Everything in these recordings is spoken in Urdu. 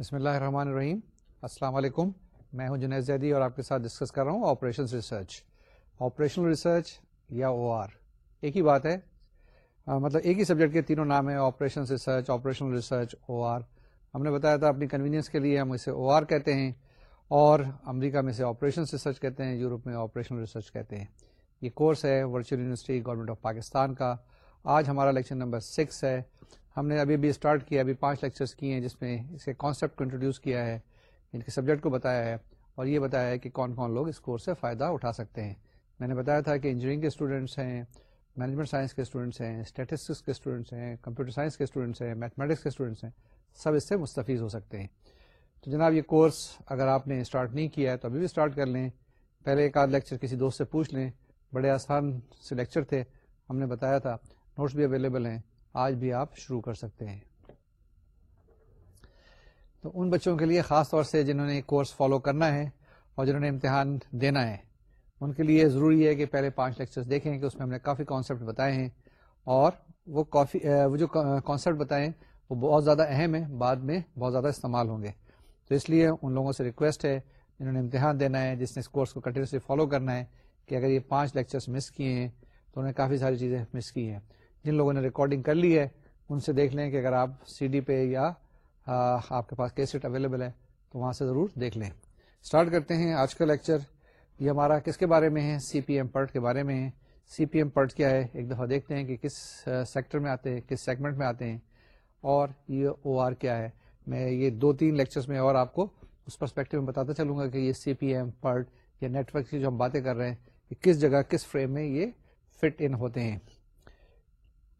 بسم اللہ الرحمن الرحیم۔ السلام علیکم۔ میں ہوں جنید زیدی اور آپ کے ساتھ ڈسکس کر رہا ہوں آپریشن ریسرچ آپریشنل ریسرچ یا او آر ایک ہی بات ہے۔ آ, مطلب ایک ہی سبجیکٹ کے تینوں نام ہیں operation research operational research O R ہم نے بتایا تھا اپنی کنوینئنس کے لیے ہم اسے او آر کہتے ہیں اور امریکہ میں سے آپریشن ریسرچ کہتے ہیں یورپ میں آپریشنل ریسرچ کہتے ہیں۔ یہ کورس ہے Virtual University Government of Pakistan کا۔ آج ہمارا لیکچر نمبر سکس ہے۔ ہم نے ابھی بھی اسٹارٹ کیا ابھی پانچ لیکچرس کیے ہیں جس میں اس کے کانسیپٹ کو انٹروڈیوس کیا ہے، ان کے سبجیکٹ کو بتایا ہے اور یہ بتایا ہے کہ کون کون لوگ اس کورس سے فائدہ اٹھا سکتے ہیں۔ میں نے بتایا تھا کہ انجینئرنگ کے اسٹوڈنٹس ہیں مینجمنٹ سائنس کے اسٹوڈنٹس ہیں اسٹیٹسٹکس کے اسٹوڈنٹس ہیں کمپیوٹر سائنس کے اسٹوڈنٹس ہیں میتھمیٹکس کے اسٹوڈنٹس ہیں، سب اس سے مستفیض ہو سکتے ہیں۔ تو جناب، یہ کورس اگر آپ نے اسٹارٹ نہیں کیا ہے تو ابھی بھی اسٹارٹ کر لیں۔ پہلے ایک آدھ لیکچر کسی دوست سے پوچھ لیں۔ بڑے آسان سے لیکچر تھے۔ ہم نے بتایا تھا نوٹس بھی اویلیبل ہیں۔ آج بھی آپ شروع کر سکتے ہیں۔ تو ان بچوں کے لیے خاص طور سے جنہوں نے کورس فالو کرنا ہے اور جنہوں نے امتحان دینا ہے، ان کے لیے ضروری ہے کہ پہلے پانچ لیکچرز دیکھیں کہ اس میں ہم نے کافی کانسیپٹ بتائے ہیں اور وہ کافی وہ جو کانسیپٹ بتائے وہ بہت زیادہ اہم ہے بعد میں بہت زیادہ استعمال ہوں گے۔ تو اس لیے ان لوگوں سے ریکویسٹ ہے، جنہوں نے امتحان دینا ہے، جس نے اس کورس کو کنٹینیوسلی فالو کرنا ہے، کہ اگر یہ پانچ لیکچرس مس کیے ہیں تو انہوں نے کافی ساری چیزیں مس کی ہیں۔ جن لوگوں نے ریکارڈنگ کر لی ہے، ان سے دیکھ لیں کہ اگر آپ سی ڈی پہ یا آپ کے پاس کیسٹ اویلیبل ہے، تو وہاں سے ضرور دیکھ لیں۔ اسٹارٹ کرتے ہیں آج کا لیکچر یہ ہمارا کس کے بارے میں ہے؟ سی پی ایم پرٹ کے بارے میں ہے۔ سی پی ایم پرٹ کیا ہے؟ ایک دفعہ دیکھتے ہیں کہ کس سیکٹر میں آتے ہیں، کس سیگمنٹ میں آتے ہیں۔ اور یہ او آر کیا ہے؟ میں یہ دو تین لیکچرز میں اور آپ کو اس پرسپیکٹو میں بتاتا چلوں گا کہ یہ سی پی ایم پرٹ یا نیٹورک کی جو ہم باتیں کر رہے ہیں، کہ کس جگہ، کس فریم میں یہ فٹ ان ہوتے ہیں۔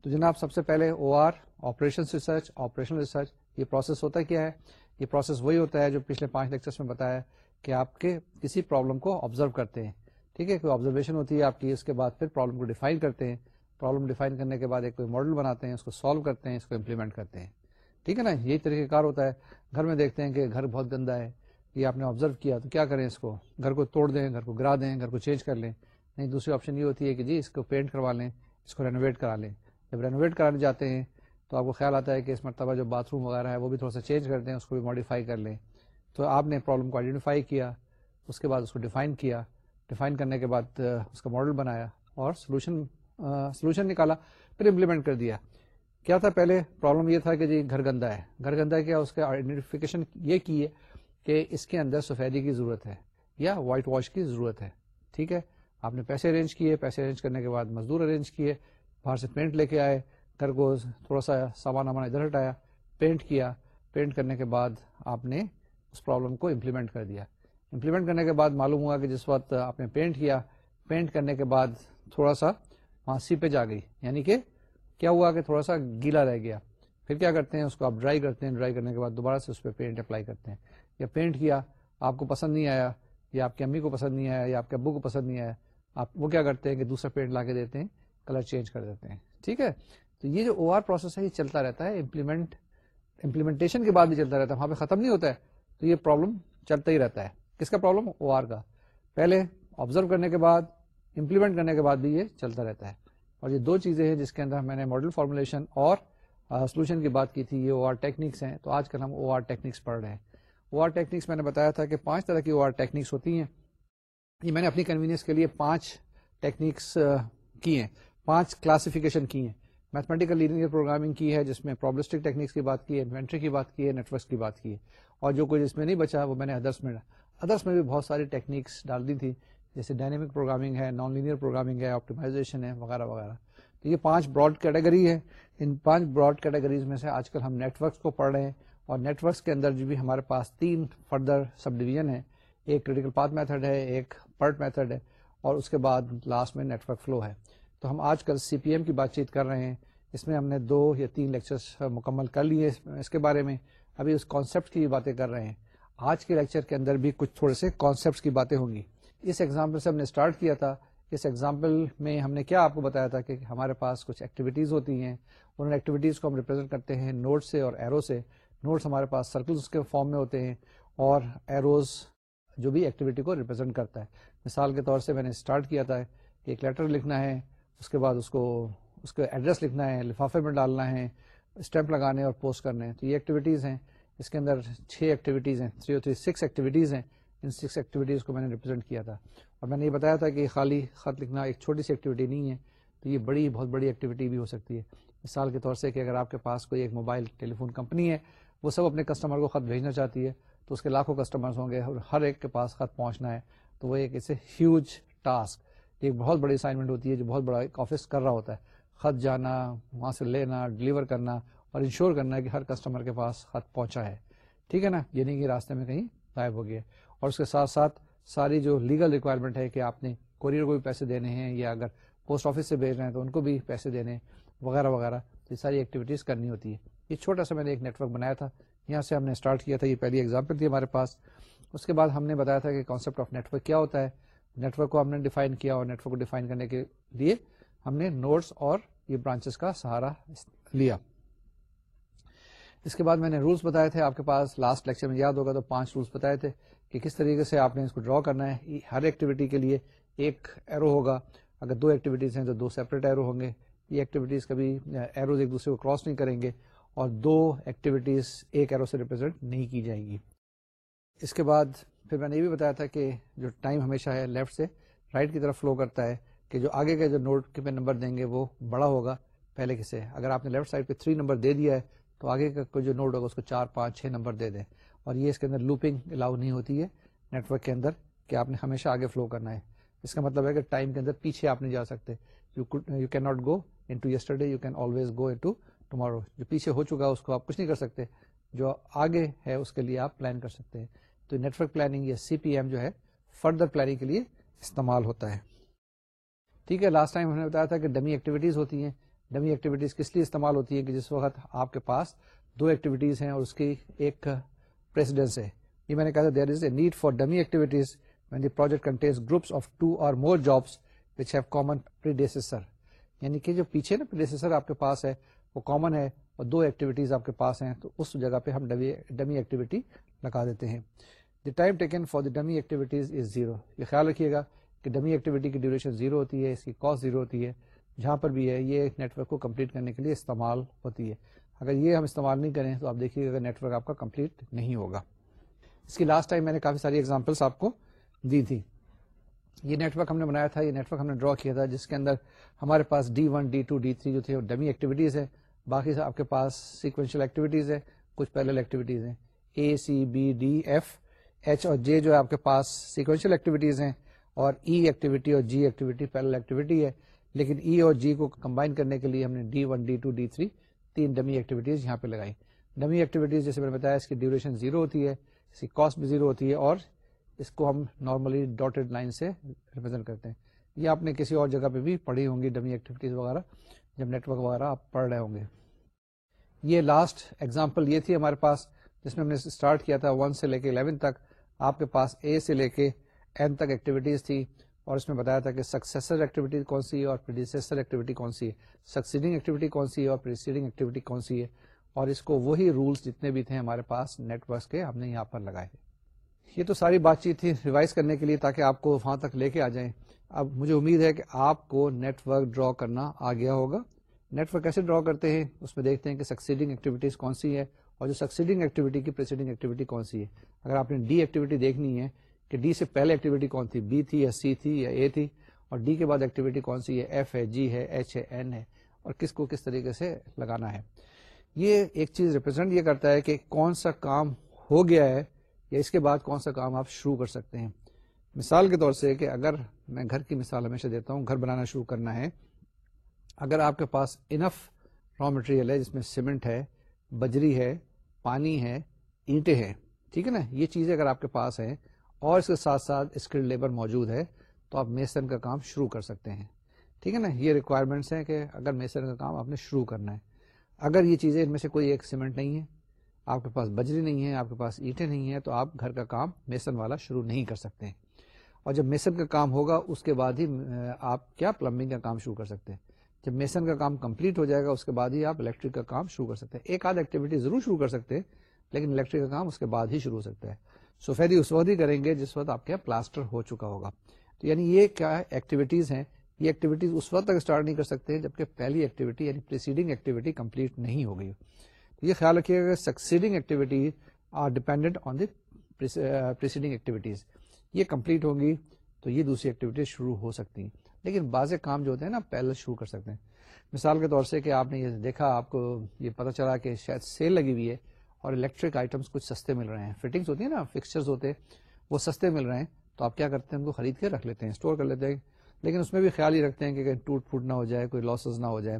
تو جناب سب سے پہلے O R operation research operation research یہ پروسیس ہوتا کیا ہے؟ یہ پروسیس وہی ہوتا ہے جو پچھلے پانچ لیکچرس میں بتایا کہ آپ کے کسی پرابلم کو آبزرو کرتے ہیں۔ ٹھیک ہے، کوئی آبزرویشن ہوتی ہے، آپ کی اس کے بعد پھر پرابلم کو ڈیفائن کرتے ہیں۔ پرابلم ڈیفائن کرنے کے بعد ایک کوئی ماڈل بناتے ہیں، اس کو سالو کرتے ہیں، اس کو امپلیمنٹ کرتے ہیں۔ ٹھیک ہے نا؟ یہی طریقہ کار ہوتا ہے۔ گھر میں دیکھتے ہیں کہ گھر بہت گندا ہے، یہ آپ نے آبزرو کیا تو کیا کریں اس کو؟ گھر کو توڑ دیں، گھر کو گرا دیں، گھر کو چینج کر لیں۔ نہیں، دوسری آپشن یہ ہوتی ہے کہ جی اس کو پینٹ کروا لیں، اس کو رینوویٹ کرا لیں۔ جب رینوویٹ کرانے جاتے ہیں، تو آپ کو خیال آتا ہے کہ اس مرتبہ جو باتھ روم وغیرہ ہے، وہ بھی تھوڑا سا چینج کر دیں، اس کو بھی ماڈیفائی کر لیں۔ تو آپ نے پرابلم کو آئیڈینٹیفائی کیا، اس کے بعد اس کو ڈیفائن کیا۔ ڈیفائن کرنے کے بعد اس کا ماڈل بنایا اور سولوشن سولوشن نکالا، پھر امپلیمنٹ کر دیا۔ کیا تھا پہلے؟ پرابلم یہ تھا کہ جی گھر گندا ہے۔ گھر گندا ہے کیا؟ اس کا آئیڈینٹیفیکیشن یہ کی ہے کہ اس کے اندر سفیدی کی ضرورت ہے یا وائٹ واش کی ضرورت ہے۔ ٹھیک ہے؟ آپ نے پیسے ارینج کیے، پیسے ارینج کرنے کے بعد مزدور ارینج کیے۔ باہر سے پینٹ لے کے آئے گھر کو تھوڑا سا سامان وامان ادھر ہٹایا، پینٹ کیا، پینٹ کرنے کے بعد آپ نے اس پرابلم کو امپلیمنٹ کر دیا۔ امپلیمنٹ کرنے کے بعد معلوم ہوا کہ جس وقت آپ نے پینٹ کیا، پینٹ کرنے کے بعد تھوڑا سا وہاں سیپیج آ گئی۔ یعنی کہ کیا ہوا کہ تھوڑا سا گیلا رہ گیا۔ پھر کیا کرتے ہیں؟ اس کو آپ ڈرائی کرتے ہیں۔ ڈرائی کرنے کے بعد دوبارہ سے اس پہ پینٹ اپلائی کرتے ہیں۔ یا پینٹ کیا، آپ کو پسند نہیں آیا، یا آپ کی امی کو پسند نہیں آیا، یا آپ کے ابو کو پسند نہیں آیا، آپ وہ کیا کرتے ہیں کہ دوسرا پینٹ لا کے دیتے ہیں؟ کلر چینج کر دیتے ہیں۔ ٹھیک ہے؟ تو یہ جو او آر پروسیس ہے، یہ چلتا رہتا ہے۔ امپلیمنٹ امپلیمنٹیشن کے بعد بھی چلتا رہتا ہے۔ وہاں پہ ختم نہیں ہوتا ہے۔ تو یہ پرابلم چلتا ہی رہتا ہے۔ کس کا پرابلم او آر کا۔ پہلے آبزرو کرنے کے بعد امپلیمنٹ کرنے کے بعد بھی یہ چلتا رہتا ہے۔ اور یہ دو چیزیں ہیں جس کے اندر میں نے ماڈل فارمولیشن اور سولوشن کی بات کی تھی۔ یہ او آر ٹیکنیکس ہیں۔ تو آج کل ہم او آر ٹیکنیکس پڑھ رہے ہیں۔ او آر ٹیکنیکس میں نے بتایا تھا کہ پانچ طرح کی او آر ٹیکنیکس ہوتی ہیں۔ یہ میں نے اپنی کنوینئنس کے لیے پانچ ٹیکنیکس کی ہیں۔ پانچ کلاسیفیکیشن کی ہیں۔ میتھمیٹیکل لینئر پروگرامنگ کی ہے، جس میں پرابلسٹک ٹیکنیکس کی بات کی ہے انوینٹری کی بات کی ہے نیٹورکس کی بات کی ہے۔ اور جو کوئی جس میں نہیں بچا، وہ میں نے ادرس میں ادرس میں بھی بہت ساری ٹیکنیکس ڈال دی تھی جیسے ڈائنمک پروگرامنگ ہے نان لینئر پروگرامنگ ہے آپٹیمائزیشن ہے، وغیرہ وغیرہ۔ تو یہ پانچ براڈ کیٹیگری ہے ان پانچ براڈ کیٹیگریز میں سے آج کل ہم نیٹورکس کو پڑھ رہے ہیں۔ اور نیٹورکس کے اندر جو بھی ہمارے پاس تین فردر سب ڈویژن ہے ایک کریٹیکل پاتھ میتھڈ ہے، ایک پرٹ میتھڈ ہے۔ اور اس کے بعد لاسٹ میں نیٹورک فلو ہے۔ تو ہم آج کل سی پی ایم کی بات چیت کر رہے ہیں۔ اس میں ہم نے دو یا تین لیکچرس مکمل کر لیے اس کے بارے میں۔ ابھی اس کانسیپٹ کی باتیں کر رہے ہیں۔ آج کے لیکچر کے اندر بھی کچھ تھوڑے سے کانسیپٹس کی باتیں ہوں گی۔ اس ایگزامپل سے ہم نے اسٹارٹ کیا تھا۔ اس ایگزامپل میں ہم نے کیا آپ کو بتایا تھا کہ ہمارے پاس کچھ ایکٹیویٹیز ہوتی ہیں۔ ان ایکٹیویٹیز کو ہم ریپرزینٹ کرتے ہیں نوٹ سے اور ایرو سے۔ نوٹس ہمارے پاس سرکلس کے فارم میں ہوتے ہیں اور ایروز جو بھی ایکٹیویٹی کو ریپرزینٹ کرتا ہے۔ مثال کے طور سے میں نے اسٹارٹ کیا تھا۔ کہ ایک لیٹر لکھنا ہے۔ اس کے بعد اس کو اس کا ایڈریس لکھنا ہے، لفافے میں ڈالنا ہے، اسٹیمپ لگانے اور پوسٹ کرنے ہیں۔ تو یہ ایکٹیویٹیز ہیں۔ اس کے اندر چھ ایکٹیویٹیز ہیں، تھری اور تھری سکس ایکٹیویٹیز ہیں۔ ان سکس ایکٹیویٹیز کو میں نے ریپرزینٹ کیا تھا۔ اور میں نے یہ بتایا تھا کہ خالی خط لکھنا ایک چھوٹی سی ایکٹیویٹی نہیں ہے۔ تو یہ بڑی، بہت بڑی ایکٹیویٹی بھی ہو سکتی ہے۔ مثال کے طور سے کہ اگر آپ کے پاس کوئی ایک موبائل ٹیلی فون کمپنی ہے، وہ سب اپنے کسٹمر کو خط بھیجنا چاہتی ہے۔ تو اس کے لاکھوں کسٹمرز ہوں گے اور ہر ایک کے پاس خط پہنچنا ہے۔ تو وہ ایک اسے ہیوج ٹاسک ایک بہت بڑی اسائنمنٹ ہوتی ہے جو بہت بڑا ایک آفس کر رہا ہوتا ہے۔ خط جانا، وہاں سے لینا ڈلیور کرنا اور انشور کرنا ہے کہ ہر کسٹمر کے پاس خط پہنچا ہے۔ ٹھیک ہے نا؟ یہ نہیں کہ راستے میں کہیں غائب ہو گیا۔ اور اس کے ساتھ ساتھ ساری جو لیگل ریکوائرمنٹ ہے کہ آپ نے کوریئر کو بھی پیسے دینے ہیں یا اگر پوسٹ آفس سے بھیج رہے ہیں تو ان کو بھی پیسے دینے وغیرہ وغیرہ، یہ ساری ایکٹیویٹیز کرنی ہوتی ہے یہ چھوٹا سا میں نے ایک نیٹ ورک بنایا تھا۔ یہاں سے ہم نے اسٹارٹ کیا تھا، یہ پہلی ایگزامپل تھی ہمارے پاس۔ اس کے بعد ہم نے بتایا تھا کہ کانسیپٹ آف نیٹ ورک کیا ہوتا ہے۔ نیٹ ورک کو ہم نے ڈیفائن کیا اور نیٹ ورک کو ڈیفائن کرنے کے لیے ہم نے نوٹس اور یہ برانچز کا سہارا لیا۔ اس کے بعد میں نے رولس بتائے تھے۔ آپ کے پاس لاسٹ لیکچر میں یاد ہوگا تو پانچ رولس بتائے تھے کہ کس طریقے سے آپ نے اس کو ڈرا کرنا ہے۔ ہر ایکٹیویٹی کے لیے ایک ایرو ہوگا۔ اگر دو ایکٹیویٹیز ہیں تو دو سیپریٹ ایرو ہوں گے۔ یہ ایکٹیویٹیز کبھی ایروز ایک دوسرے کو کراس نہیں کریں گے اور دو ایکٹیویٹیز ایک ایرو سے ریپرزینٹ نہیں کی جائیں گی۔ اس کے بعد پھر میں نے یہ بھی بتایا تھا کہ جو ٹائم ہمیشہ ہے لیفٹ سے، رائٹ کی طرف فلو کرتا ہے کہ جو آگے کا جو نوٹ کے پہ نمبر دیں گے وہ بڑا ہوگا پہلے کے سے۔ اگر آپ نے لیفٹ سائڈ پہ تھری نمبر دے دیا ہے تو آگے کا کوئی جو نوٹ ہوگا اس کو چار، پانچ، چھ نمبر دے دیں۔ اور یہ اس کے اندر لوپنگ الاؤ نہیں ہوتی ہے نیٹورک کے اندر کہ آپ نے ہمیشہ آگے فلو کرنا ہے۔ اس کا مطلب ہے کہ ٹائم کے اندر پیچھے آپ نہیں جا سکتے۔ You can not go into yesterday you can always go into tomorrow جو پیچھے ہو چکا ہے اس کو آپ کچھ نہیں کر سکتے۔ جو آگے ہے اس کے لیے آپ پلان کر سکتے ہیں۔ تو نیٹورک پلاننگ یا سی پی ایم جو ہے فردر پلاننگ کے لیے استعمال ہوتا ہے۔ ٹھیک ہے لاسٹ ٹائم ہم نے بتایا تھا کہ ڈمی ایکٹیویٹیز ہوتی ہیں۔ ڈمی ایکٹیویٹیز کس لیے استعمال ہوتی ہے کہ جس وقت آپ کے پاس دو ایکٹیویٹیز ہیں اور اس کی ایک پریسیڈنس ہے۔ یہ میں نے کہا تھا there is a need for dummy activities when the project contains groups of two or more jobs which have common predecessor یعنی کہ جو پیچھے نا پریڈیسر آپ کے پاس ہے، وہ کامن ہے اور دو ایکٹیویٹیز آپ کے پاس ہیں، تو اس جگہ پہ ہم ڈمی ایکٹیویٹی لگا دیتے ہیں۔ The time taken for the dummy activities is zero یہ خیال رکھیے گا کہ ڈمی ایکٹیویٹی کی ڈیوریشن زیرو ہوتی ہے، اس کی کاسٹ زیرو ہوتی ہے۔ جہاں پر بھی ہے، یہ نیٹ ورک کو کمپلیٹ کرنے کے لیے استعمال ہوتی ہے۔ اگر یہ ہم استعمال نہیں کریں تو آپ دیکھیے گا نیٹ ورک آپ کا کمپلیٹ نہیں ہوگا۔ اس کی لاسٹ ٹائم میں نے کافی ساری ایگزامپلس آپ کو دی تھی۔ یہ نیٹ ورک ہم نے بنایا تھا، یہ نیٹ ورک ہم نے ڈرا کیا تھا، جس کے اندر ہمارے پاس D one D two D three جو تھے وہ ڈمی ایکٹیویٹیز ہے باقی آپ کے پاس سیکوینشل ایکٹیویٹیز ہے کچھ پیرل ایکٹیویٹیز ہیں۔ A C B D F H اور جے جو ہے آپ کے پاس سیکوینشل ایکٹیویٹیز ہیں اور ای e ایکٹیویٹی اور جی ایکٹیویٹی پیرل ایکٹیویٹی ہے، لیکن ای e اور جی کو کمبائن کرنے کے لیے ہم نے D one D two D three تین ڈمی ایکٹیویٹیز یہاں پہ لگائی۔ ڈمی ایکٹیویٹیز جیسے میں نے بتایا، اس کی ڈیوریشن زیرو ہوتی ہے، اس کی کاسٹ بھی زیرو ہوتی ہے اور اس کو ہم نارملی ڈاٹڈ لائن سے ریپرزینٹ کرتے ہیں۔ یہ آپ نے کسی اور جگہ پہ بھی پڑھی ہوں گی ڈمی ایکٹیویٹیز وغیرہ، جب نیٹ ورک وغیرہ آپ پڑھ رہے ہوں گے۔ یہ لاسٹ ایگزامپل یہ تھی ہمارے پاس، جس میں ہم نے اسٹارٹ کیا تھا ون سے لے کے الیون تک۔ آپ کے پاس اے سے لے کے این تک ایکٹیویٹیز تھی اور اس میں بتایا تھا کہ سکسیسر ایکٹیویٹی کون سی ہے اور پریڈیسیسر ایکٹیویٹی کون سی ہے؟ سکسیڈنگ ایکٹیویٹی کون سی ہے اور پریسیڈنگ ایکٹیویٹی کون سی ہے؟ اور اس کو وہی رولس جتنے بھی تھے ہمارے پاس نیٹ ورک کے ہم نے یہاں پر لگائے یہ تو ساری بات چیت تھی ریوائز کرنے کے لیے تاکہ آپ کو وہاں تک لے کے آ جائیں۔ اب مجھے امید ہے کہ آپ کو نیٹ ورک ڈرا کرنا آ گیا ہوگا۔ نیٹ ورک کیسے ڈرا کرتے ہیں؟ اس میں دیکھتے ہیں کہ سکسیڈنگ ایکٹیویٹیز کون سی ہے۔ اور جو سکسیڈنگ ایکٹیویٹی کی پریسیڈنگ ایکٹیویٹی کون سی ہے؟ اگر آپ نے ڈی ایکٹیویٹی دیکھنی ہے کہ ڈی سے پہلے ایکٹیویٹی کون تھی؟ بی تھی یا سی تھی یا اے تھی اور ڈی کے بعد ایکٹیویٹی کون سی ہے؟ ایف ہے جی ہے ایچ ہے این ہے اور کس کو کس طریقے سے لگانا ہے؟ یہ ایک چیز ریپرزینٹ یہ کرتا ہے کہ کون سا کام ہو گیا ہے یا اس کے بعد کون سا کام آپ شروع کر سکتے ہیں۔ مثال کے طور سے کہ اگر میں گھر کی مثال ہمیشہ دیتا ہوں، گھر بنانا شروع کرنا ہے، اگر آپ کے پاس انف را مٹیریل ہے، جس میں سیمنٹ ہے، بجری ہے پانی ہے، اینٹیں ہیں، ٹھیک ہے نا؟ یہ چیزیں اگر آپ کے پاس ہیں اور اس کے ساتھ ساتھ اسکل لیبر موجود ہے، تو آپ میسن کا کام شروع کر سکتے ہیں۔ ٹھیک ہے نا؟ یہ ریکوائرمنٹس ہیں کہ اگر میسن کا کام آپ نے شروع کرنا ہے۔ اگر یہ چیزیں ان میں سے کوئی ایک سیمنٹ نہیں ہے، آپ کے پاس بجری نہیں ہے، آپ کے پاس اینٹیں نہیں ہیں، تو آپ گھر کا کام میسن والا شروع نہیں کر سکتے۔ ہیں اور جب میسن کا کام ہوگا، اس کے بعد ہی آپ کیا پلمبنگ کا کام شروع کر سکتے ہیں۔ جب میسن کا کام کمپلیٹ ہو جائے گا، اس کے بعد ہی آپ الیکٹرک کا کام شروع کر سکتے ہیں۔ ایک آدھ ایکٹیویٹی ضرور شروع کر سکتے ہیں، لیکن الیکٹرک کا کام اس کے بعد ہی شروع ہو سکتا ہے۔ سفیدی اس وقت ہی کریں گے جس وقت آپ کے پلاسٹر ہو چکا ہوگا۔ تو یعنی یہ کیا ایکٹیویٹیز ہیں۔ یہ ایکٹیویٹیز اس وقت تک اسٹارٹ نہیں کر سکتے جبکہ پہلی ایکٹیویٹی یعنی پریسیڈنگ ایکٹیویٹی کمپلیٹ نہیں ہو گئی۔ یہ خیال رکھیے گا succeeding activity are dependent on the preceding activities یہ کمپلیٹ ہوں گی تو یہ دوسری ایکٹیویٹیز شروع ہو سکتی ہیں۔ لیکن بعض کام جو ہوتے ہیں نا پہلے شروع کر سکتے ہیں۔ مثال کے طور سے کہ آپ نے یہ دیکھا، آپ کو یہ پتا چلا کہ شاید سیل لگی ہوئی ہے اور الیکٹرک آئٹمس کچھ سستے مل رہے ہیں۔ فٹنگس ہوتی ہیں نا، فکسچرز ہوتے ہیں، وہ سستے مل رہے ہیں۔ تو آپ کیا کرتے ہیں، ان کو خرید کے رکھ لیتے ہیں اسٹور کر لیتے ہیں۔ لیکن اس میں بھی خیال ہی رکھتے ہیں کہ کہیں ٹوٹ پھوٹ نہ ہو جائے، کوئی لاسز نہ ہو جائے۔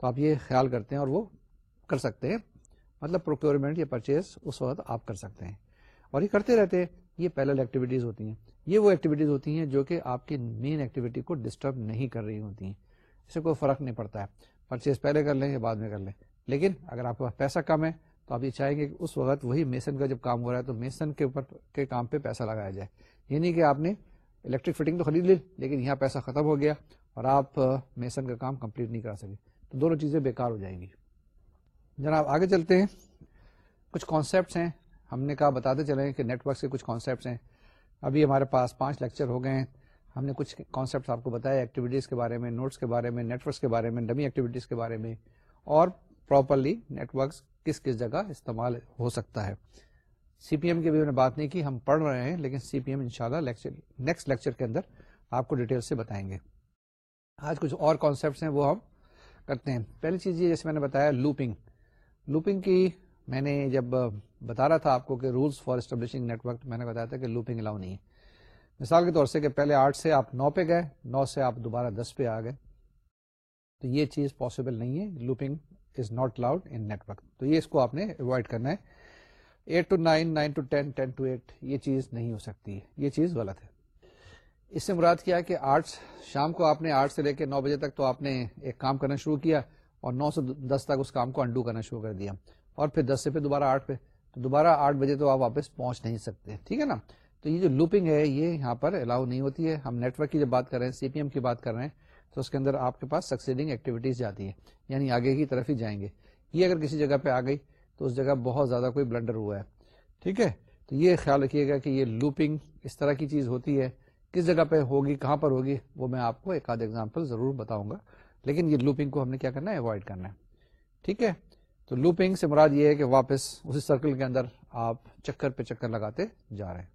تو آپ یہ خیال کرتے ہیں اور وہ کر سکتے ہیں۔ مطلب پروکیورمنٹ یا پرچیز اس وقت آپ کر سکتے ہیں۔ اور یہ کرتے رہتے ہیں۔ یہ پیرل ایکٹیویٹیز ہوتی ہیں۔ یہ وہ ایکٹیویٹیز ہوتی ہیں جو کہ آپ کی مین ایکٹیویٹی کو ڈسٹرب نہیں کر رہی ہوتی ہیں۔ اس سے کوئی فرق نہیں پڑتا ہے۔ پرچیز پہلے کر لیں یا بعد میں کر لیں۔ لیکن اگر آپ کے پاس پیسہ کم ہے تو آپ یہ چاہیں گے کہ اس وقت وہی میسن کا جب کام ہو رہا ہے تو میسن کے اوپر کے کام پہ پیسہ لگایا جائے۔ یہ نہیں کہ آپ نے الیکٹرک فٹنگ تو خرید لی، لیکن یہاں پیسہ ختم ہو گیا اور آپ میسن کا کام کمپلیٹ نہیں کرا سکے۔ تو دونوں چیزیں بیکار ہو جائیں گی۔ جناب آگے چلتے ہیں۔ کچھ کانسیپٹس ہیں۔ ہم نے کہا بتاتے چلے کہ نیٹ ورکس کے کچھ کانسیپٹس ہیں۔ ابھی ہمارے پاس پانچ لیکچر ہو گئے ہیں۔ ہم نے کچھ کانسیپٹس آپ کو بتایا ایکٹیویٹیز کے بارے میں نوٹس کے بارے میں نیٹ ورکس کے بارے میں ڈمی ایکٹیویٹیز کے بارے میں۔ اور پراپرلی نیٹ ورکس کس کس جگہ استعمال ہو سکتا ہے۔ سی پی ایم کی بھی ہم نے بات نہیں کی، ہم پڑھ رہے ہیں، لیکن سی پی ایم ان شاء اللہ نیکسٹ لیکچر کے اندر آپ کو ڈیٹیل سے بتائیں گے۔ آج کچھ اور کانسیپٹس ہیں، وہ ہم کرتے ہیں۔ پہلی چیز یہ جیسے میں نے بتایا لوپنگ لوپنگ کی میں نے جب بتا رہا تھا آپ کو کہ رولس فار اسٹیبلشنگ نیٹورک میں نے بتایا تھا کہ لوپنگ الاؤ نہیں ہے۔ مثال کے طور سے کہ پہلے آٹھ سے آپ نو پہ گئے، نو سے آپ دوبارہ دس پہ آ گئے۔ تو یہ چیز پاسبل نہیں ہے۔ Looping is not allowed in network تو یہ اس کو آپ نے اوائڈ کرنا ہے۔ Eight two nine nine two ten ten two eight, یہ چیز نہیں ہو سکتی۔ ہے یہ چیز غلط ہے۔ اس سے مراد کیا کہ آٹھ شام کو آپ نے آٹھ سے لے کے نو بجے تک تو آپ نے ایک کام کرنا شروع کیا اور نو سے دس تک اس کام کو انڈو کرنا شروع کر دیا۔ اور پھر دس سے پھر دوبارہ آٹھ پہ، تو دوبارہ آٹھ بجے تو آپ واپس پہنچ نہیں سکتے، ٹھیک ہے نا؟ تو یہ جو لوپنگ ہے، یہ یہاں پر الاؤ نہیں ہوتی ہے۔ ہم نیٹ ورک کی جب بات کر رہے ہیں سی پی ایم کی بات کر رہے ہیں، تو اس کے اندر آپ کے پاس سکسیڈنگ ایکٹیویٹیز جاتی ہے یعنی آگے کی طرف ہی جائیں گے۔ یہ اگر کسی جگہ پہ آ گئی، تو اس جگہ بہت زیادہ کوئی بلنڈر ہوا ہے، ٹھیک ہے؟ تو یہ خیال رکھیے گا کہ یہ لوپنگ اس طرح کی چیز ہوتی ہے۔ کس جگہ پہ ہوگی، کہاں پر ہوگی، وہ میں آپ کو ایک آدھ ایگزامپل ضرور بتاؤں گا۔ لیکن یہ لوپنگ کو ہم نے کیا کرنا ہے؟ اوائڈ کرنا ہے، ٹھیک ہے؟ تو لوپنگ سے مراد یہ ہے کہ واپس اسی سرکل کے اندر آپ چکر پہ چکر لگاتے جا رہے ہیں۔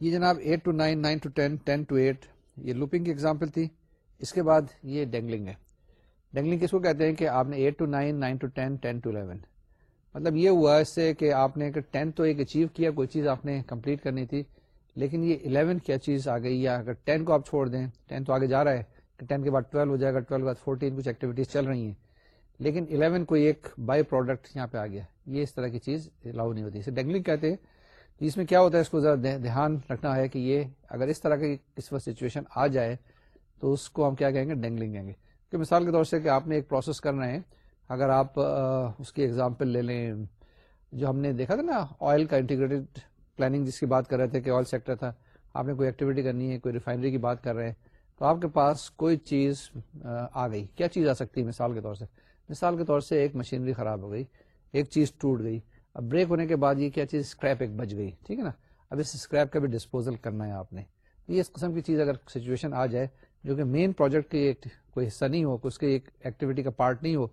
یہ جناب eight two nine nine two ten ten two eight یہ لوپنگ کی ایگزامپل تھی۔ اس کے بعد یہ ڈینگلنگ ہے۔ ڈینگلنگ کس کو کہتے ہیں کہ آپ نے eight two nine nine two ten ten two eleven مطلب یہ ہوا اس سے کہ آپ نے ٹین تو ایک اچیو کیا، کوئی چیز آپ نے کمپلیٹ کرنی تھی، لیکن یہ الیون کیا چیز آ گئی، یا اگر ٹین کو آپ چھوڑ دیں ٹین تو آگے جا رہا ہے، کہ ٹین کے بعد ٹویلو ہو جائے گا ٹویلو کے بعد فورٹین کچھ ایکٹیویٹیز چل رہی ہیں۔ لیکن الیون کوئی ایک بائی پروڈکٹ یہاں پہ آ گیا یہ اس طرح کی چیز الاؤ نہیں ہوتی۔ اسے ڈینگلنگ کہتے ہیں۔ اس میں کیا ہوتا ہے؟ اس کو ذرا دھیان رکھنا ہے کہ یہ اگر اس طرح کی کس وقت سچویشن آ جائے تو اس کو ہم کیا کہیں گے؟ ڈینگلنگ کہیں گے۔ کہ مثال کے طور سے کہ آپ نے ایک پروسیس کر رہے ہیں۔ اگر آپ اس کی ایگزامپل لے لیں۔ جو ہم نے دیکھا تھا نا آئل کا انٹیگریٹڈ پلاننگ جس کی بات کر رہے تھے کہ آئل سیکٹر تھا۔ آپ نے کوئی ایکٹیویٹی کرنی ہے، کوئی ریفائنری کی بات کر رہے ہیں۔ تو آپ کے پاس کوئی چیز آ گئی۔ کیا چیز آ سکتی ہے مثال کے طور سے؟ مثال کے طور سے ایک مشینری خراب ہو گئی، ایک چیز ٹوٹ گئی، اب بریک ہونے کے بعد یہ کیا چیز، اسکریپ ایک بچ گئی، ٹھیک ہے نا؟ اب اس اسکریپ کا بھی ڈسپوزل کرنا ہے آپ نے۔ یہ اس قسم کی چیز اگر سچویشن آ جائے جو کہ مین پروجیکٹ کی ایک کوئی حصہ نہیں ہو، اس کے ایک ایکٹیویٹی کا پارٹ نہیں ہو،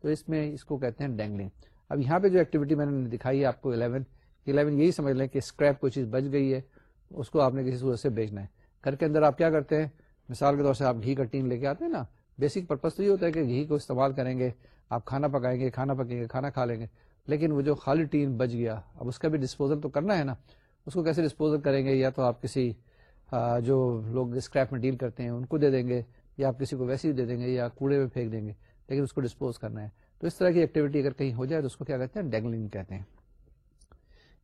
تو اس میں اس کو کہتے ہیں ڈینگلنگ اب یہاں پہ جو ایکٹیویٹی میں نے دکھائی ہے، آپ کو الیون الیون یہی سمجھ لیں کہ اسکریپ کوئی چیز بچ گئی ہے، اس کو آپ نے کسی صورت سے بیچنا ہے۔ گھر کے اندر آپ کیا کرتے ہیں؟ مثال کے طور سے آپ گھی کا ٹین لے کے آتے ہیں نا بیسک پرپز تو یہ ہوتا ہے کہ گھی کو استعمال کریں گے، آپ کھانا پکائیں گے، کھانا پکیں گے، کھانا کھا لیں گے، لیکن وہ جو خالی ٹین بچ گیا، اب اس کا بھی ڈسپوزل تو کرنا ہے نا، اس کو کیسے ڈسپوزل کریں گے؟ یا تو آپ کسی جو لوگ اسکریپ میں ڈیل کرتے ہیں، ان کو دے دیں گے، یا آپ کسی کو ویسے ہی دے دیں گے، یا کوڑے میں پھینک دیں گے، لیکن اس کو ڈسپوز کرنا ہے۔ تو اس طرح کی ایکٹیویٹی اگر کہیں ہو جائے تو اس کو کیا کہتے ہیں؟ ڈینگلنگ کہتے ہیں۔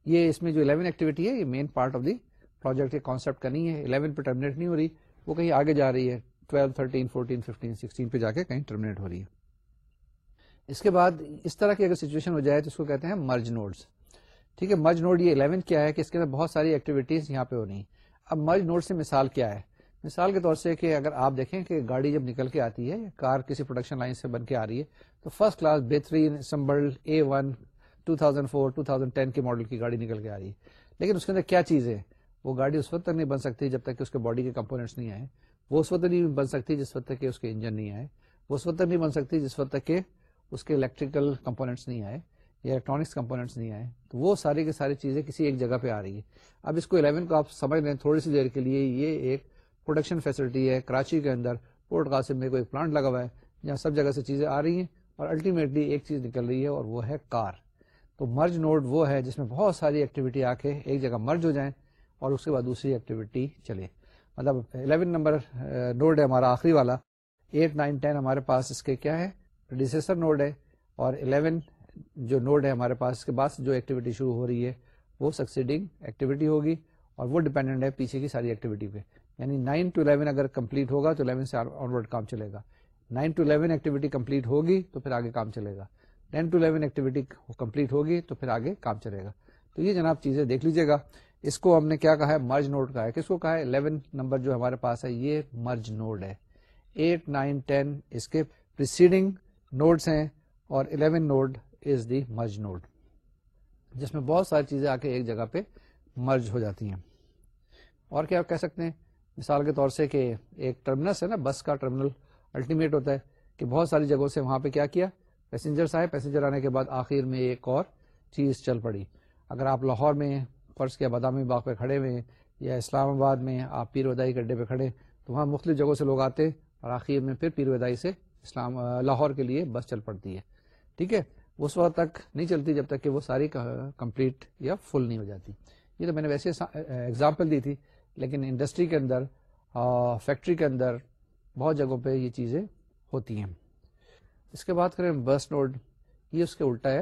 یہ اس میں جو الیون ایکٹیویٹی ہے، یہ main part of the project کے کانسیپٹ کا نہیں ہے۔ الیون پہ ٹرمنیٹ نہیں ہو رہی، وہ کہیں آگے جا رہی ہے۔ Twelve, thirteen, fourteen, fifteen, sixteen پہ جا کے کہیں ٹرمنیٹ ہو رہی ہے۔ اس کے بعد اس طرح کی اگر سچویشن ہو جائے تو اس کو کہتے ہیں مرج نوڈس ٹھیک ہے مرج نوڈ یہ الیون کیا ہے کہ اس کے اندر بہت ساری ایکٹیویٹیز یہاں پہ ہو رہی ہیں۔ اب مرج نوڈ سے مثال کیا ہے؟ مثال کے طور سے کہ اگر آپ دیکھیں کہ گاڑی جب نکل کے آتی ہے، کار کسی پروڈکشن لائن سے بن کے آ رہی ہے، تو فرسٹ کلاس بہترین symbol A one two thousand four two thousand ten کے ماڈل کی گاڑی نکل کے آ رہی ہے۔ لیکن اس کے اندر کیا چیز ہے؟ وہ گاڑی اس وقت تک نہیں بن سکتی جب تک کہ اس کے باڈی کے کمپونیٹس نہیں آئے۔ وہ اس وقت نہیں بن سکتی جس وقت تک کہ اس کے انجن نہیں آئے۔ وہ اس وقت تک نہیں بن سکتی جس وقت تک کہ اس کے الیکٹریکل کمپونیٹس نہیں آئے یا الیکٹرانکس کمپونیٹس نہیں آئے۔ تو وہ ساری کی ساری چیزیں کسی ایک جگہ پہ آ رہی ہے اب اس کو الیون کو آپ سمجھ لیں، تھوڑی سی دیر کے لیے یہ ایک پروڈکشن فیسلٹی ہے کراچی کے اندر۔ پورٹ قاسم میں کوئی پلانٹ لگا ہوا ہے جہاں سب جگہ سے چیزیں آ رہی ہیں اور الٹیمیٹلی ایک چیز نکل رہی ہے اور وہ ہے کار تو مرج نوڈ وہ ہے جس میں بہت ساری ایکٹیویٹی آ کے ایک جگہ مرج ہو جائیں۔ اور اس کے بعد دوسری ایکٹیویٹی چلے۔ مطلب 11 نمبر نوڈ ہے ہمارا آخری والا۔ 8 9 10 ہمارے پاس اس کے کیا ہے؟ ڈیسیسر نوڈ ہے۔ اور 11 جو نوڈ ہے ہمارے پاس اس کے بعد جو ایکٹیویٹی شروع ہو رہی ہے، وہ سکسیڈنگ ایکٹیویٹی ہوگی اور وہ ڈیپینڈنٹ ہے پیچھے کی ساری ایکٹیویٹی پہ۔ یعنی 9 ٹو 11 اگر کمپلیٹ ہوگا تو 11 سے آن کام چلے گا۔ 9 ٹو 11 ایکٹیویٹی کمپلیٹ ہوگی تو پھر آگے کام چلے گا۔ 10 ٹو 11 ایکٹیویٹی کمپلیٹ ہوگی تو پھر آگے کام چلے گا۔ تو یہ جناب چیزیں دیکھ لیجیے گا۔ اس کو ہم نے کیا کہا ہے؟ مرج نوڈ کا ہے۔ کس کو کہا ہے؟ 11 نمبر جو ہمارے پاس ہے، یہ مرج نوڈ ہے۔ 8 9 10 اس کے پریسیڈنگ نوڈس ہیں اور 11 node is the merge node جس میں بہت ساری چیزیں آ کے ایک جگہ پہ مرج ہو جاتی ہیں۔ اور کیا کہہ سکتے ہیں؟ مثال کے طور سے کہ ایک ٹرمینس ہے نا، بس کا ٹرمینل الٹیمیٹ ہوتا ہے کہ بہت ساری جگہوں سے وہاں پہ کیا کیا؟ پیسنجرس آئے۔ پیسنجر آنے کے بعد آخر میں ایک اور چیز چل پڑی۔ اگر آپ لاہور میں فرض کیا بادامی باغ پہ کھڑے ہوئے یا اسلام آباد میں آپ پیر ودائی گڈے پہ کھڑے تو وہاں مختلف جگہوں سے لوگ آتے اور آخر میں پھر پیر ودائی سے اسلام لاہور کے لیے بس چل پڑتی ہے۔ ٹھیک ہے؟ اس وقت تک نہیں چلتی جب تک کہ وہ ساری کمپلیٹ یا فل نہیں ہو جاتی۔ یہ تو میں نے ویسے اگزامپل دی تھی، لیکن انڈسٹری کے اندر فیکٹری کے اندر بہت جگہوں پہ یہ چیزیں ہوتی ہیں۔ اس کے بعد کریں بس نوڈ یہ اس کے الٹا ہے